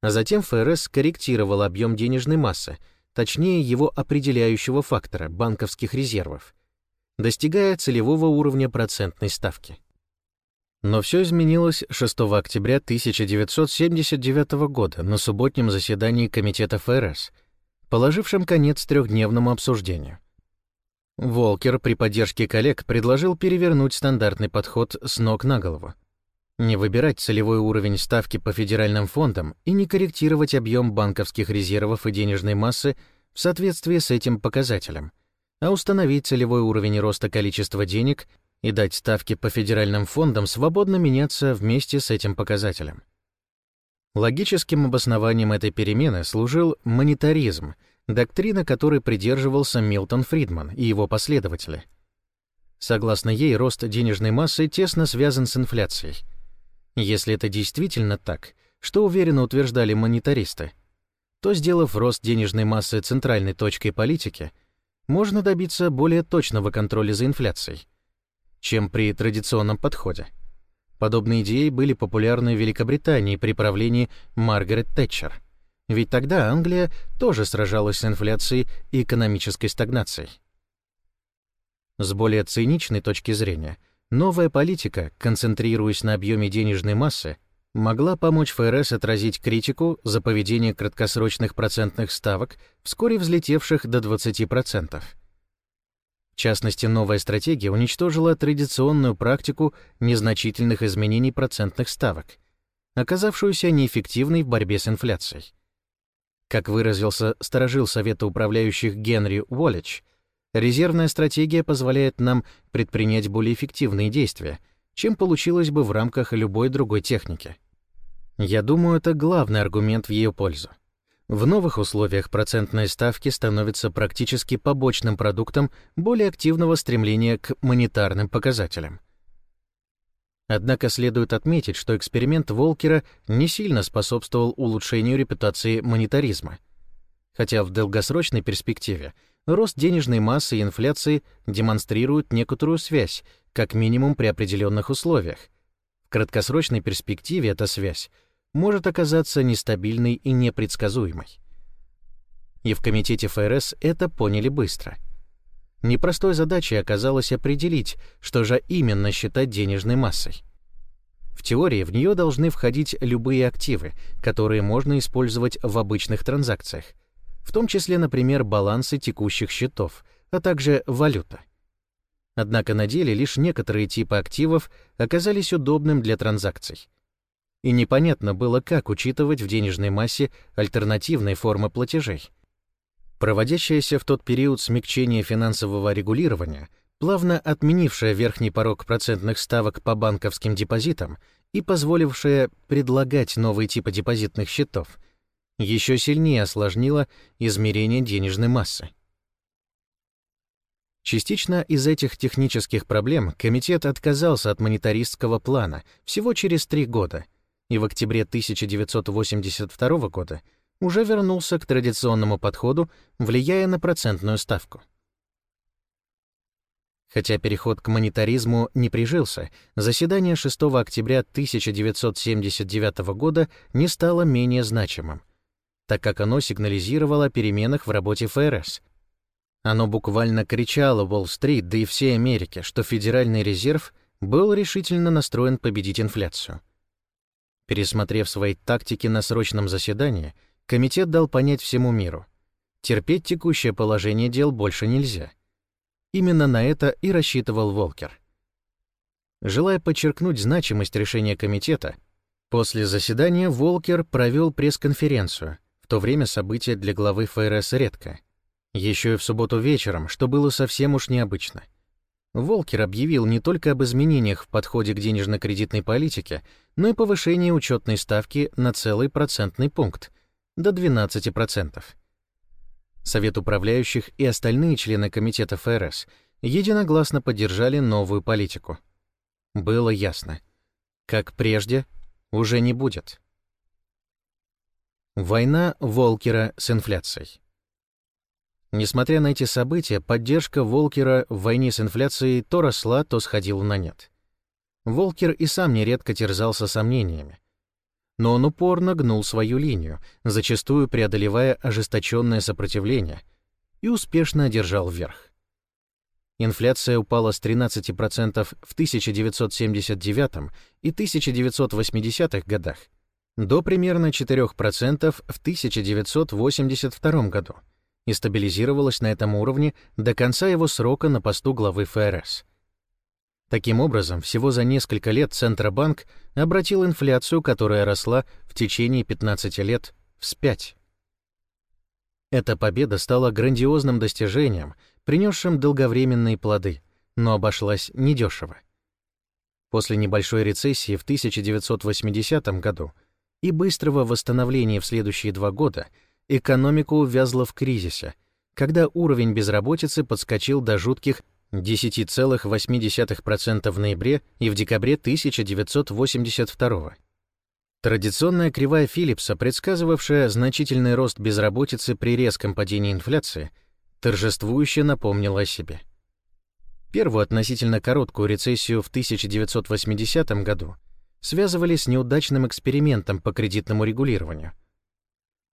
А затем ФРС корректировал объем денежной массы, точнее его определяющего фактора банковских резервов, достигая целевого уровня процентной ставки. Но все изменилось 6 октября 1979 года на субботнем заседании Комитета ФРС, положившем конец трехдневному обсуждению. Волкер при поддержке коллег предложил перевернуть стандартный подход с ног на голову. Не выбирать целевой уровень ставки по федеральным фондам и не корректировать объем банковских резервов и денежной массы в соответствии с этим показателем, а установить целевой уровень роста количества денег и дать ставки по федеральным фондам свободно меняться вместе с этим показателем. Логическим обоснованием этой перемены служил монетаризм — доктрина которой придерживался Милтон Фридман и его последователи. Согласно ей, рост денежной массы тесно связан с инфляцией. Если это действительно так, что уверенно утверждали монетаристы, то, сделав рост денежной массы центральной точкой политики, можно добиться более точного контроля за инфляцией, чем при традиционном подходе. Подобные идеи были популярны в Великобритании при правлении Маргарет Тэтчер. Ведь тогда Англия тоже сражалась с инфляцией и экономической стагнацией. С более циничной точки зрения, новая политика, концентрируясь на объеме денежной массы, могла помочь ФРС отразить критику за поведение краткосрочных процентных ставок, вскоре взлетевших до 20%. В частности, новая стратегия уничтожила традиционную практику незначительных изменений процентных ставок, оказавшуюся неэффективной в борьбе с инфляцией. Как выразился сторожил Совета управляющих Генри Уоллич, резервная стратегия позволяет нам предпринять более эффективные действия, чем получилось бы в рамках любой другой техники. Я думаю, это главный аргумент в ее пользу. В новых условиях процентные ставки становятся практически побочным продуктом более активного стремления к монетарным показателям. Однако следует отметить, что эксперимент Волкера не сильно способствовал улучшению репутации монетаризма. Хотя в долгосрочной перспективе рост денежной массы и инфляции демонстрируют некоторую связь, как минимум при определенных условиях. В краткосрочной перспективе эта связь может оказаться нестабильной и непредсказуемой. И в комитете ФРС это поняли быстро — Непростой задачей оказалось определить, что же именно считать денежной массой. В теории в нее должны входить любые активы, которые можно использовать в обычных транзакциях, в том числе, например, балансы текущих счетов, а также валюта. Однако на деле лишь некоторые типы активов оказались удобным для транзакций. И непонятно было, как учитывать в денежной массе альтернативные формы платежей — Проводящееся в тот период смягчение финансового регулирования, плавно отменившее верхний порог процентных ставок по банковским депозитам и позволившее предлагать новые типы депозитных счетов, еще сильнее осложнило измерение денежной массы. Частично из этих технических проблем комитет отказался от монетаристского плана всего через три года, и в октябре 1982 года уже вернулся к традиционному подходу, влияя на процентную ставку. Хотя переход к монетаризму не прижился, заседание 6 октября 1979 года не стало менее значимым, так как оно сигнализировало о переменах в работе ФРС. Оно буквально кричало Уолл-стрит, да и всей Америке, что Федеральный резерв был решительно настроен победить инфляцию. Пересмотрев свои тактики на срочном заседании, комитет дал понять всему миру. Терпеть текущее положение дел больше нельзя. Именно на это и рассчитывал Волкер. Желая подчеркнуть значимость решения комитета, после заседания Волкер провел пресс-конференцию, в то время событие для главы ФРС редко. Еще и в субботу вечером, что было совсем уж необычно. Волкер объявил не только об изменениях в подходе к денежно-кредитной политике, но и повышении учетной ставки на целый процентный пункт до 12%. Совет управляющих и остальные члены комитета ФРС единогласно поддержали новую политику. Было ясно. Как прежде, уже не будет. Война Волкера с инфляцией. Несмотря на эти события, поддержка Волкера в войне с инфляцией то росла, то сходила на нет. Волкер и сам нередко терзался сомнениями. Но он упорно гнул свою линию, зачастую преодолевая ожесточенное сопротивление, и успешно одержал верх. Инфляция упала с 13% в 1979 и 1980-х годах до примерно 4% в 1982 году и стабилизировалась на этом уровне до конца его срока на посту главы ФРС. Таким образом, всего за несколько лет Центробанк обратил инфляцию, которая росла в течение 15 лет, вспять. Эта победа стала грандиозным достижением, принесшим долговременные плоды, но обошлась недешево. После небольшой рецессии в 1980 году и быстрого восстановления в следующие два года – экономика увязла в кризисе, когда уровень безработицы подскочил до жутких 10,8% в ноябре и в декабре 1982 Традиционная кривая Филлипса, предсказывавшая значительный рост безработицы при резком падении инфляции, торжествующе напомнила о себе. Первую относительно короткую рецессию в 1980 году связывали с неудачным экспериментом по кредитному регулированию –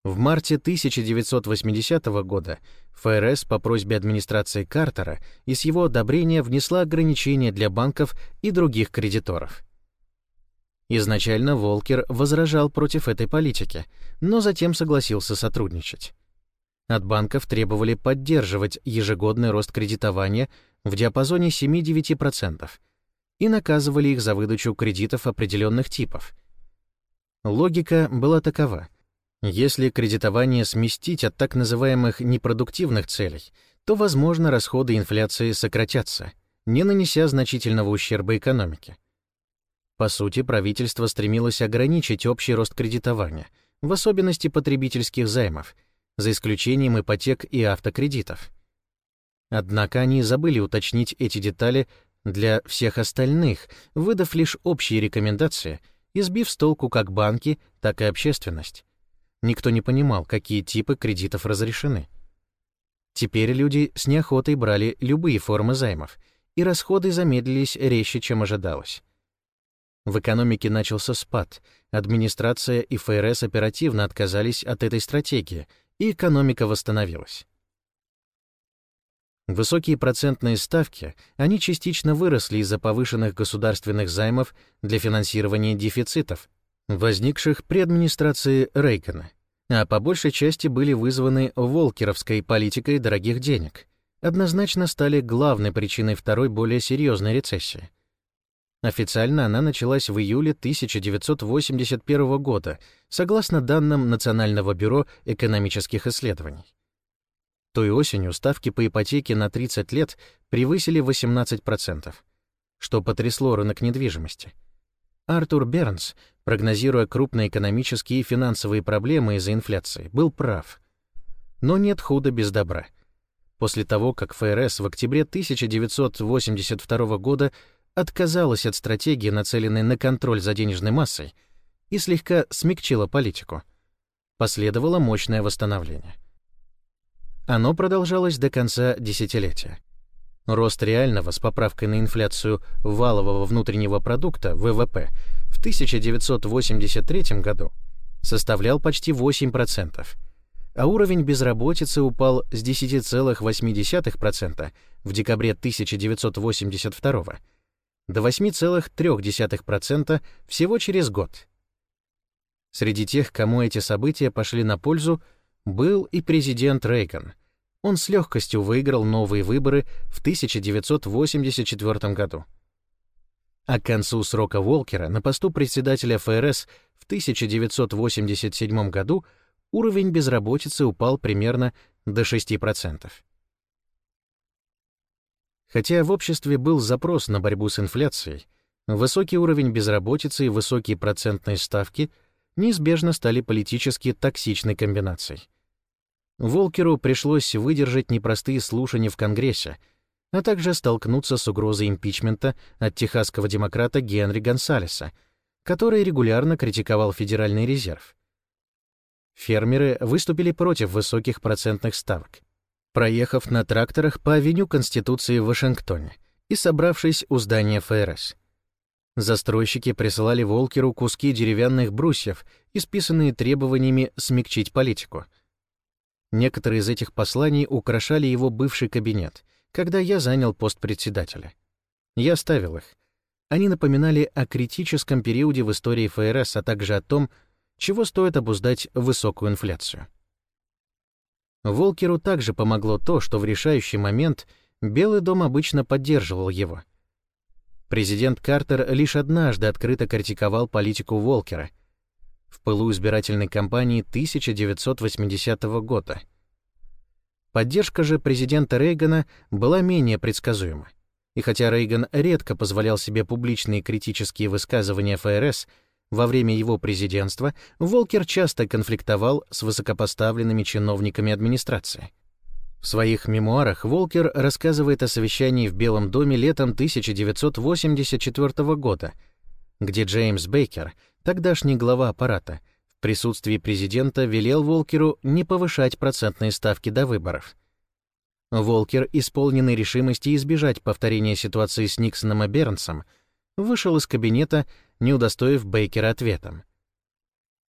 в марте 1980 года ФРС по просьбе администрации Картера и с его одобрения внесла ограничения для банков и других кредиторов. Изначально Волкер возражал против этой политики, но затем согласился сотрудничать. От банков требовали поддерживать ежегодный рост кредитования в диапазоне 7-9% и наказывали их за выдачу кредитов определенных типов. Логика была такова — если кредитование сместить от так называемых непродуктивных целей, то, возможно, расходы инфляции сократятся, не нанеся значительного ущерба экономике. По сути, правительство стремилось ограничить общий рост кредитования, в особенности потребительских займов, за исключением ипотек и автокредитов. Однако они забыли уточнить эти детали для всех остальных, выдав лишь общие рекомендации и сбив с толку как банки, так и общественность. Никто не понимал, какие типы кредитов разрешены. Теперь люди с неохотой брали любые формы займов, и расходы замедлились резче, чем ожидалось. В экономике начался спад, администрация и ФРС оперативно отказались от этой стратегии, и экономика восстановилась. Высокие процентные ставки, они частично выросли из-за повышенных государственных займов для финансирования дефицитов, возникших при администрации Рейгана, а по большей части были вызваны волкеровской политикой дорогих денег, однозначно стали главной причиной второй более серьезной рецессии. Официально она началась в июле 1981 года, согласно данным Национального бюро экономических исследований. Той осенью ставки по ипотеке на 30 лет превысили 18%, что потрясло рынок недвижимости — Артур Бернс, прогнозируя крупные экономические и финансовые проблемы из-за инфляции, был прав. Но нет худа без добра. После того, как ФРС в октябре 1982 года отказалась от стратегии, нацеленной на контроль за денежной массой, и слегка смягчила политику, последовало мощное восстановление. Оно продолжалось до конца десятилетия. Рост реального с поправкой на инфляцию валового внутреннего продукта, ВВП, в 1983 году составлял почти 8%, а уровень безработицы упал с 10,8% в декабре 1982 до 8,3% всего через год. Среди тех, кому эти события пошли на пользу, был и президент Рейган. Он с легкостью выиграл новые выборы в 1984 году. А к концу срока Волкера на посту председателя ФРС в 1987 году уровень безработицы упал примерно до 6%. Хотя в обществе был запрос на борьбу с инфляцией, высокий уровень безработицы и высокие процентные ставки неизбежно стали политически токсичной комбинацией. Волкеру пришлось выдержать непростые слушания в Конгрессе, а также столкнуться с угрозой импичмента от техасского демократа Генри Гонсалеса, который регулярно критиковал Федеральный резерв. Фермеры выступили против высоких процентных ставок, проехав на тракторах по авеню Конституции в Вашингтоне и собравшись у здания ФРС. Застройщики присылали Волкеру куски деревянных брусьев, исписанные требованиями смягчить политику. Некоторые из этих посланий украшали его бывший кабинет, когда я занял пост председателя. Я ставил их. Они напоминали о критическом периоде в истории ФРС, а также о том, чего стоит обуздать высокую инфляцию. Волкеру также помогло то, что в решающий момент Белый дом обычно поддерживал его. Президент Картер лишь однажды открыто критиковал политику Волкера в пылу избирательной кампании 1980 года. Поддержка же президента Рейгана была менее предсказуема. И хотя Рейган редко позволял себе публичные критические высказывания ФРС, во время его президентства Волкер часто конфликтовал с высокопоставленными чиновниками администрации. В своих мемуарах Волкер рассказывает о совещании в Белом доме летом 1984 года, где Джеймс Бейкер, тогдашний глава аппарата, в присутствии президента велел Волкеру не повышать процентные ставки до выборов. Волкер, исполненный решимости избежать повторения ситуации с Никсоном и Бернсом, вышел из кабинета не удостоив Бейкера ответом.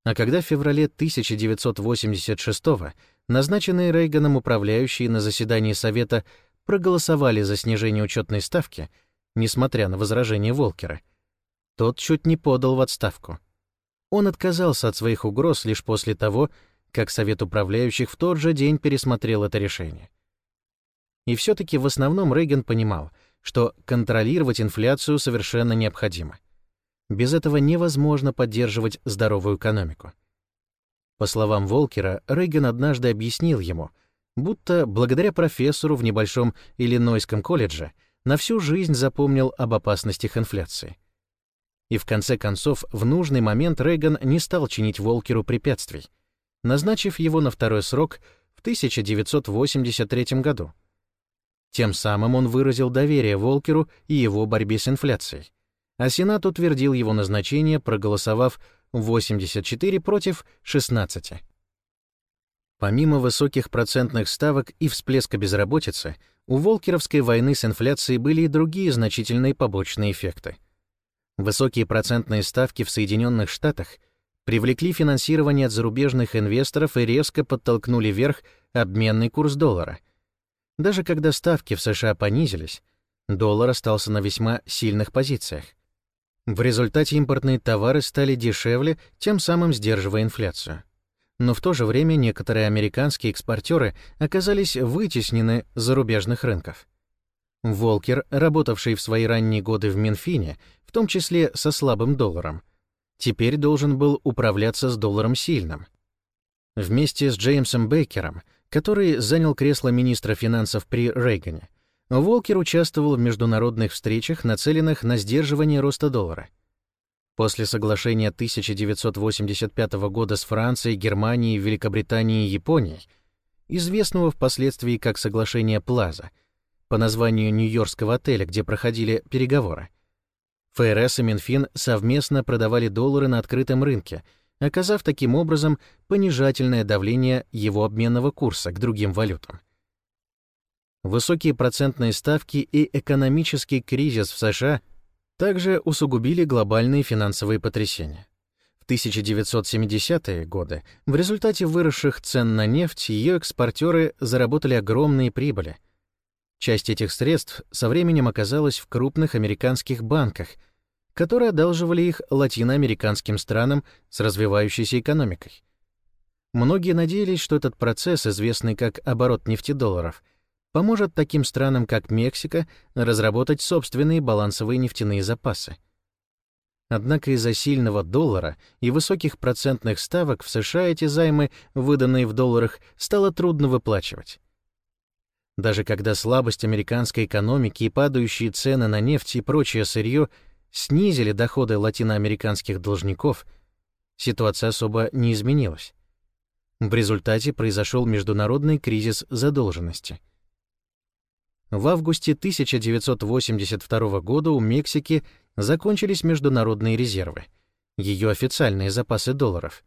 А когда в феврале 1986-го назначенные Рейганом управляющие на заседании Совета проголосовали за снижение учетной ставки, несмотря на возражения Волкера, тот чуть не подал в отставку. Он отказался от своих угроз лишь после того, как Совет управляющих в тот же день пересмотрел это решение. И все-таки в основном Рейган понимал, что контролировать инфляцию совершенно необходимо — без этого невозможно поддерживать здоровую экономику. По словам Волкера, Рейган однажды объяснил ему, будто благодаря профессору в небольшом Иллинойском колледже на всю жизнь запомнил об опасностях инфляции. И в конце концов, в нужный момент Рейган не стал чинить Волкеру препятствий, назначив его на второй срок в 1983 году. Тем самым он выразил доверие Волкеру и его борьбе с инфляцией а Сенат утвердил его назначение, проголосовав 84 против 16. Помимо высоких процентных ставок и всплеска безработицы, у Волкеровской войны с инфляцией были и другие значительные побочные эффекты. Высокие процентные ставки в Соединенных Штатах привлекли финансирование от зарубежных инвесторов и резко подтолкнули вверх обменный курс доллара. Даже когда ставки в США понизились, доллар остался на весьма сильных позициях. В результате импортные товары стали дешевле, тем самым сдерживая инфляцию. Но в то же время некоторые американские экспортеры оказались вытеснены зарубежных рынков. Волкер, работавший в свои ранние годы в Минфине, в том числе со слабым долларом, теперь должен был управляться с долларом сильным. Вместе с Джеймсом Бейкером, который занял кресло министра финансов при Рейгане, Волкер участвовал в международных встречах, нацеленных на сдерживание роста доллара. После соглашения 1985 года с Францией, Германией, Великобританией и Японией, известного впоследствии как соглашение Плаза, по названию Нью-Йоркского отеля, где проходили переговоры, ФРС и Минфин совместно продавали доллары на открытом рынке, оказав таким образом понижательное давление его обменного курса к другим валютам. Высокие процентные ставки и экономический кризис в США также усугубили глобальные финансовые потрясения. В 1970-е годы в результате выросших цен на нефть ее экспортеры заработали огромные прибыли. Часть этих средств со временем оказалась в крупных американских банках, которые одалживали их латиноамериканским странам с развивающейся экономикой. Многие надеялись, что этот процесс, известный как оборот нефтедолларов, поможет таким странам, как Мексика, разработать собственные балансовые нефтяные запасы. Однако из-за сильного доллара и высоких процентных ставок в США эти займы, выданные в долларах, стало трудно выплачивать. Даже когда слабость американской экономики и падающие цены на нефть и прочее сырье снизили доходы латиноамериканских должников, ситуация особо не изменилась. В результате произошел международный кризис задолженности. В августе 1982 года у Мексики закончились международные резервы, ее официальные запасы долларов,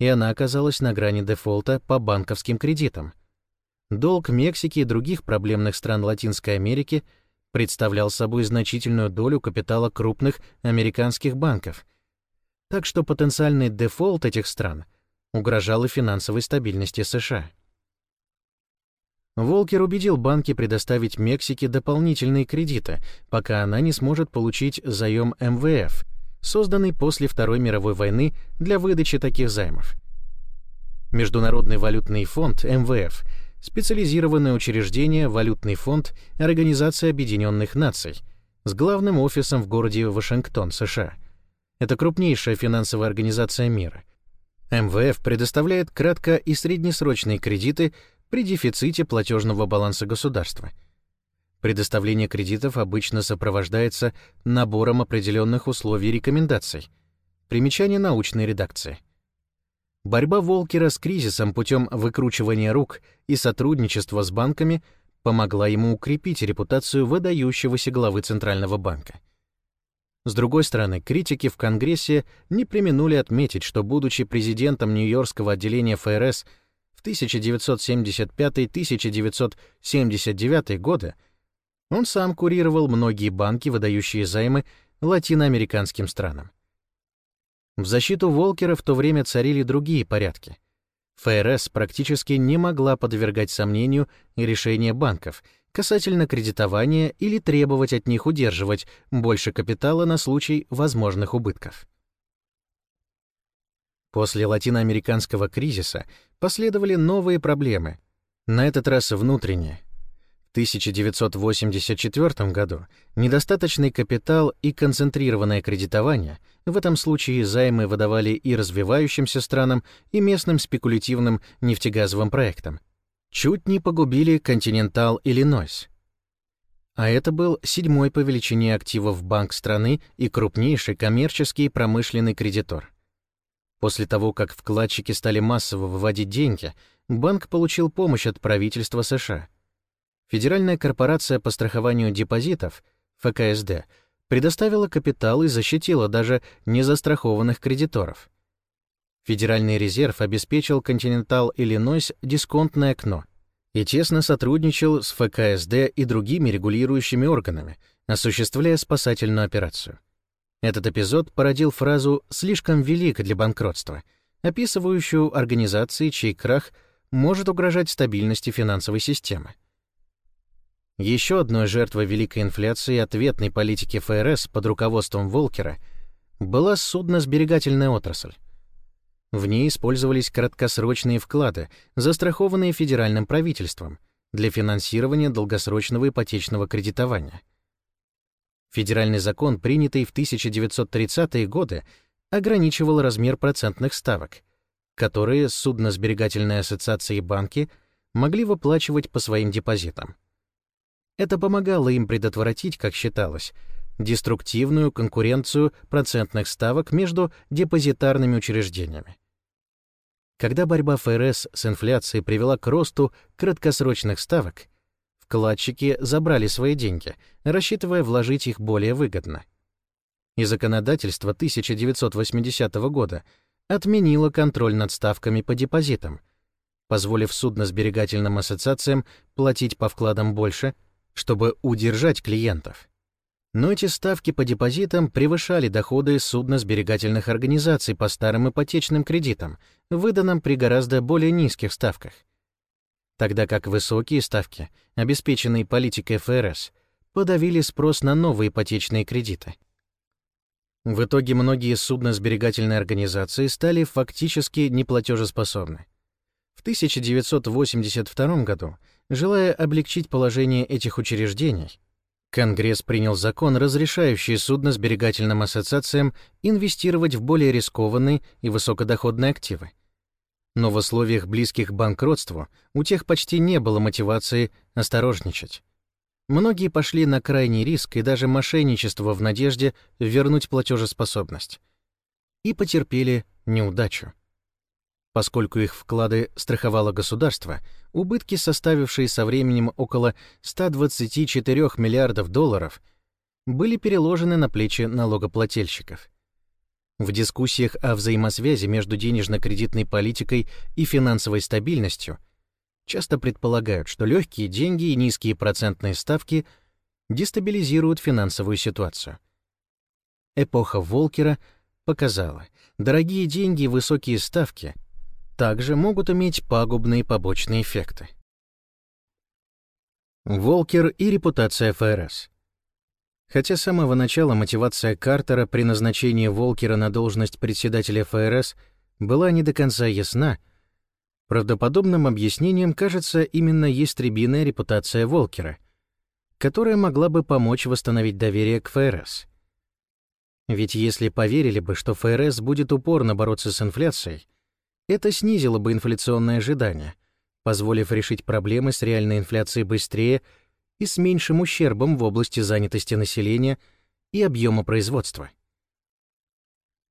и она оказалась на грани дефолта по банковским кредитам. Долг Мексики и других проблемных стран Латинской Америки представлял собой значительную долю капитала крупных американских банков, так что потенциальный дефолт этих стран — угрожала финансовой стабильности США. Волкер убедил банки предоставить Мексике дополнительные кредиты, пока она не сможет получить заем МВФ, созданный после Второй мировой войны для выдачи таких займов. Международный валютный фонд МВФ — специализированное учреждение Валютный фонд Организации Объединенных Наций с главным офисом в городе Вашингтон, США. Это крупнейшая финансовая организация мира — МВФ предоставляет кратко- и среднесрочные кредиты при дефиците платежного баланса государства. Предоставление кредитов обычно сопровождается набором определенных условий и рекомендаций. Примечание научной редакции. Борьба Волкера с кризисом путем выкручивания рук и сотрудничества с банками помогла ему укрепить репутацию выдающегося главы Центрального банка. С другой стороны, критики в Конгрессе не применули отметить, что, будучи президентом Нью-Йоркского отделения ФРС в 1975-1979 годы, он сам курировал многие банки, выдающие займы латиноамериканским странам. В защиту Волкера в то время царили другие порядки. ФРС практически не могла подвергать сомнению решения банков — касательно кредитования или требовать от них удерживать больше капитала на случай возможных убытков. После латиноамериканского кризиса последовали новые проблемы, на этот раз внутренние. В 1984 году недостаточный капитал и концентрированное кредитование, в этом случае займы выдавали и развивающимся странам, и местным спекулятивным нефтегазовым проектам, чуть не погубили континентал Иллинойс. А это был седьмой по величине активов банк страны и крупнейший коммерческий промышленный кредитор. После того, как вкладчики стали массово выводить деньги, банк получил помощь от правительства США. Федеральная корпорация по страхованию депозитов, ФКСД, предоставила капитал и защитила даже незастрахованных кредиторов. Федеральный резерв обеспечил Continental Illinois дисконтное окно и тесно сотрудничал с ФКСД и другими регулирующими органами, осуществляя спасательную операцию. Этот эпизод породил фразу «слишком велик для банкротства», описывающую организации, чей крах может угрожать стабильности финансовой системы. Еще одной жертвой великой инфляции и ответной политики ФРС под руководством Волкера была судно-сберегательная отрасль. В ней использовались краткосрочные вклады, застрахованные федеральным правительством, для финансирования долгосрочного ипотечного кредитования. Федеральный закон, принятый в 1930-е годы, ограничивал размер процентных ставок, которые судно-сберегательные ассоциации и банки могли выплачивать по своим депозитам. Это помогало им предотвратить, как считалось, деструктивную конкуренцию процентных ставок между депозитарными учреждениями. Когда борьба ФРС с инфляцией привела к росту краткосрочных ставок, вкладчики забрали свои деньги, рассчитывая вложить их более выгодно. И законодательство 1980 года отменило контроль над ставками по депозитам, позволив судно-сберегательным ассоциациям платить по вкладам больше, чтобы удержать клиентов. Но эти ставки по депозитам превышали доходы судно-сберегательных организаций по старым ипотечным кредитам, выданным при гораздо более низких ставках. Тогда как высокие ставки, обеспеченные политикой ФРС, подавили спрос на новые ипотечные кредиты. В итоге многие судно-сберегательные организации стали фактически неплатежеспособны. В 1982 году, желая облегчить положение этих учреждений, Конгресс принял закон, разрешающий судно-сберегательным ассоциациям инвестировать в более рискованные и высокодоходные активы. Но в условиях близких к банкротству у тех почти не было мотивации осторожничать. Многие пошли на крайний риск и даже мошенничество в надежде вернуть платежеспособность. И потерпели неудачу. Поскольку их вклады страховало государство, убытки, составившие со временем около 124 миллиардов долларов, были переложены на плечи налогоплательщиков. В дискуссиях о взаимосвязи между денежно-кредитной политикой и финансовой стабильностью – часто предполагают, что легкие деньги и низкие процентные ставки дестабилизируют финансовую ситуацию. Эпоха Волкера показала, дорогие деньги и высокие ставки также могут иметь пагубные побочные эффекты. Волкер и репутация ФРС Хотя с самого начала мотивация Картера при назначении Волкера на должность председателя ФРС была не до конца ясна, Правдоподобным объяснением кажется именно ястребиная репутация Волкера, которая могла бы помочь восстановить доверие к ФРС. Ведь если поверили бы, что ФРС будет упорно бороться с инфляцией, это снизило бы инфляционные ожидания, позволив решить проблемы с реальной инфляцией быстрее и с меньшим ущербом в области занятости населения и объема производства.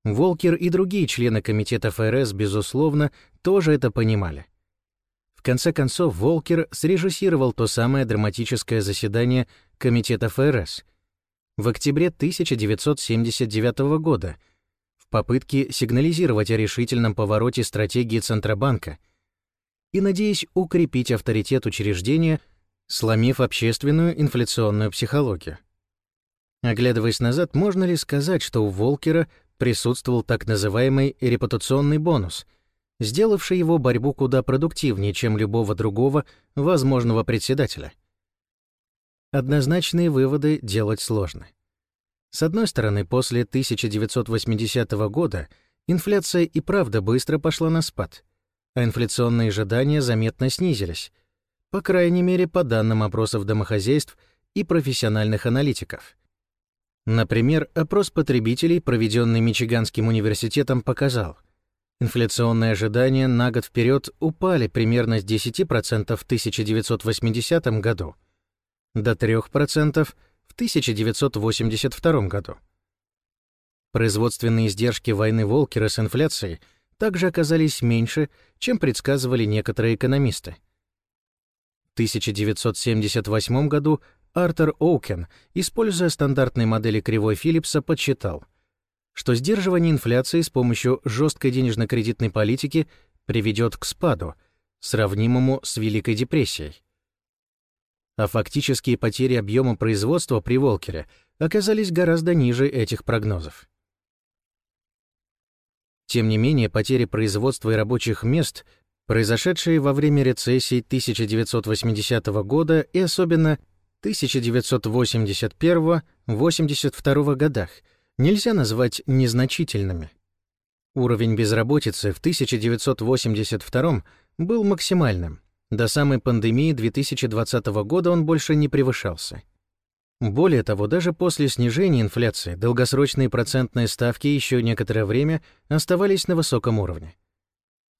Волкер и другие члены комитета ФРС, безусловно, тоже это понимали. В конце концов, Волкер срежиссировал то самое драматическое заседание комитета ФРС в октябре 1979 года в попытке сигнализировать о решительном повороте стратегии Центробанка и надеясь укрепить авторитет учреждения, сломив общественную инфляционную психологию. Оглядываясь назад, можно ли сказать, что у Волкера присутствовал так называемый репутационный бонус, сделавший его борьбу куда продуктивнее, чем любого другого возможного председателя. Однозначные выводы делать сложно. С одной стороны, после 1980 года инфляция и правда быстро пошла на спад, а инфляционные ожидания заметно снизились, по крайней мере, по данным опросов домохозяйств и профессиональных аналитиков. Например, опрос потребителей, проведенный Мичиганским университетом, показал, инфляционные ожидания на год вперед упали примерно с 10% в 1980 году до 3% в 1982 году. Производственные издержки войны Волкера с инфляцией также оказались меньше, чем предсказывали некоторые экономисты. В 1978 году Артер Оукен, используя стандартные модели кривой Филлипса, подсчитал, что сдерживание инфляции с помощью жесткой денежно-кредитной политики приведет к спаду, сравнимому с Великой депрессией. А фактические потери объема производства при Волкере оказались гораздо ниже этих прогнозов. Тем не менее, потери производства и рабочих мест, произошедшие во время рецессии 1980 года и особенно 1981-82 годах нельзя назвать незначительными. Уровень безработицы в 1982 был максимальным. До самой пандемии 2020 года он больше не превышался. Более того, даже после снижения инфляции долгосрочные процентные ставки еще некоторое время оставались на высоком уровне.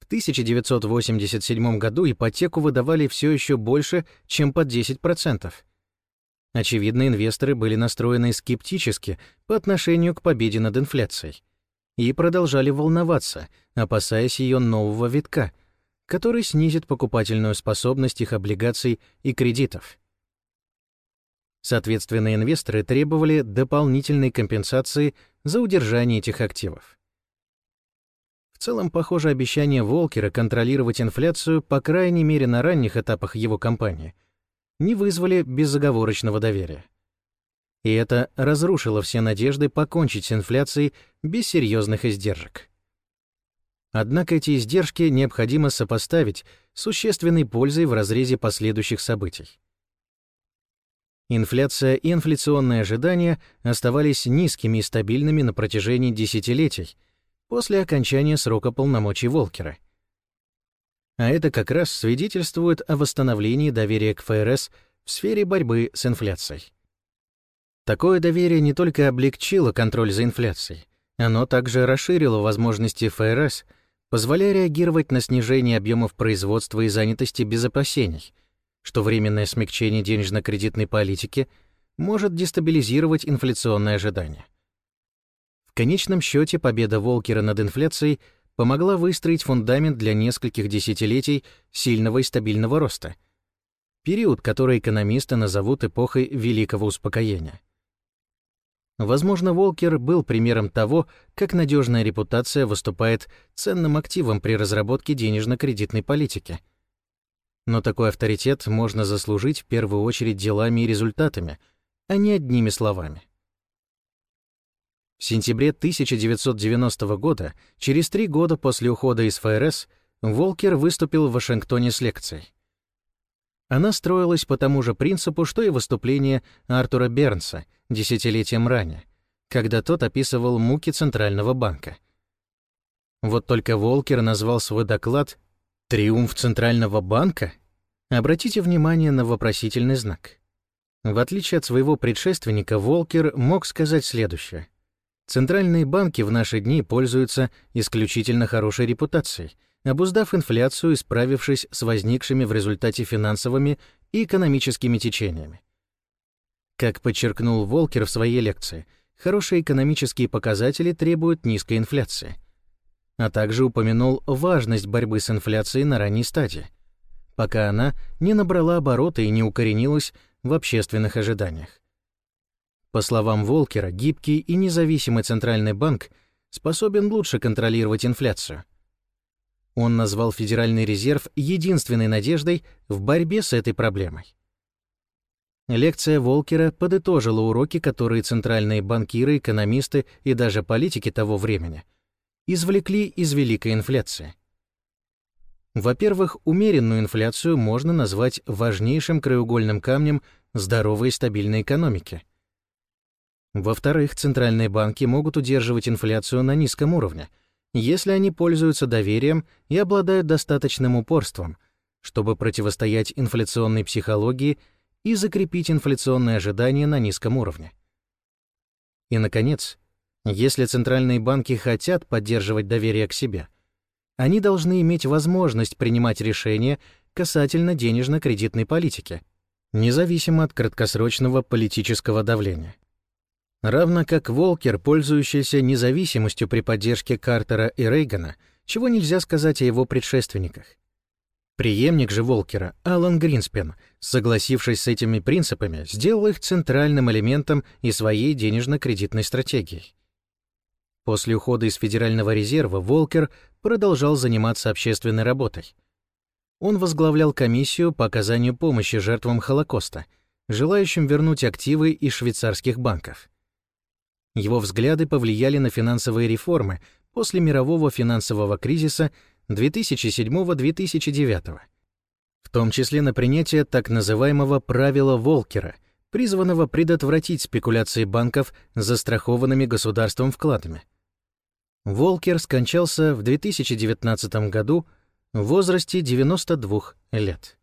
В 1987 году ипотеку выдавали все еще больше, чем под 10%, Очевидно, инвесторы были настроены скептически по отношению к победе над инфляцией и продолжали волноваться, опасаясь ее нового витка, который снизит покупательную способность их облигаций и кредитов. Соответственно, инвесторы требовали дополнительной компенсации за удержание этих активов. В целом, похоже, обещание Волкера контролировать инфляцию, по крайней мере на ранних этапах его кампании, не вызвали безоговорочного доверия. И это разрушило все надежды покончить с инфляцией без серьезных издержек. Однако эти издержки необходимо сопоставить с существенной пользой в разрезе последующих событий. Инфляция и инфляционные ожидания оставались низкими и стабильными на протяжении десятилетий после окончания срока полномочий Волкера. А это как раз свидетельствует о восстановлении доверия к ФРС в сфере борьбы с инфляцией. Такое доверие не только облегчило контроль за инфляцией, оно также расширило возможности ФРС, позволяя реагировать на снижение объемов производства и занятости без опасений, что временное смягчение денежно-кредитной политики может дестабилизировать инфляционные ожидания. В конечном счете победа Волкера над инфляцией помогла выстроить фундамент для нескольких десятилетий сильного и стабильного роста, период, который экономисты назовут эпохой великого успокоения. Возможно, Волкер был примером того, как надежная репутация выступает ценным активом при разработке денежно-кредитной политики. Но такой авторитет можно заслужить в первую очередь делами и результатами, а не одними словами. В сентябре 1990 года, через три года после ухода из ФРС, Волкер выступил в Вашингтоне с лекцией. Она строилась по тому же принципу, что и выступление Артура Бернса десятилетием ранее, когда тот описывал муки Центрального банка. Вот только Волкер назвал свой доклад «Триумф Центрального банка»? Обратите внимание на вопросительный знак. В отличие от своего предшественника, Волкер мог сказать следующее. Центральные банки в наши дни пользуются исключительно хорошей репутацией — обуздав инфляцию и справившись с возникшими в результате финансовыми и экономическими течениями. Как подчеркнул Волкер в своей лекции, хорошие экономические показатели требуют низкой инфляции. А также упомянул важность борьбы с инфляцией на ранней стадии, пока она не набрала обороты и не укоренилась в общественных ожиданиях. По словам Волкера, гибкий и независимый центральный банк способен лучше контролировать инфляцию, он назвал Федеральный резерв единственной надеждой в борьбе с этой проблемой. Лекция Волкера подытожила уроки, которые центральные банкиры, экономисты и даже политики того времени извлекли из великой инфляции. Во-первых, умеренную инфляцию можно назвать важнейшим краеугольным камнем здоровой и стабильной экономики. Во-вторых, центральные банки могут удерживать инфляцию на низком уровне — если они пользуются доверием и обладают достаточным упорством, чтобы противостоять инфляционной психологии и закрепить инфляционные ожидания на низком уровне. И, наконец, если центральные банки хотят поддерживать доверие к себе, они должны иметь возможность принимать решения касательно денежно-кредитной политики, независимо от краткосрочного политического давления равно как Волкер, пользующийся независимостью при поддержке Картера и Рейгана, чего нельзя сказать о его предшественниках. Приемник же Волкера, Алан Гринспен, согласившись с этими принципами, сделал их центральным элементом и своей денежно-кредитной стратегией. После ухода из Федерального резерва Волкер продолжал заниматься общественной работой. Он возглавлял комиссию по оказанию помощи жертвам Холокоста, желающим вернуть активы из швейцарских банков. Его взгляды повлияли на финансовые реформы после мирового финансового кризиса 2007-2009, в том числе на принятие так называемого правила Волкера, призванного предотвратить спекуляции банков застрахованными государством вкладами. Волкер скончался в 2019 году в возрасте 92 лет.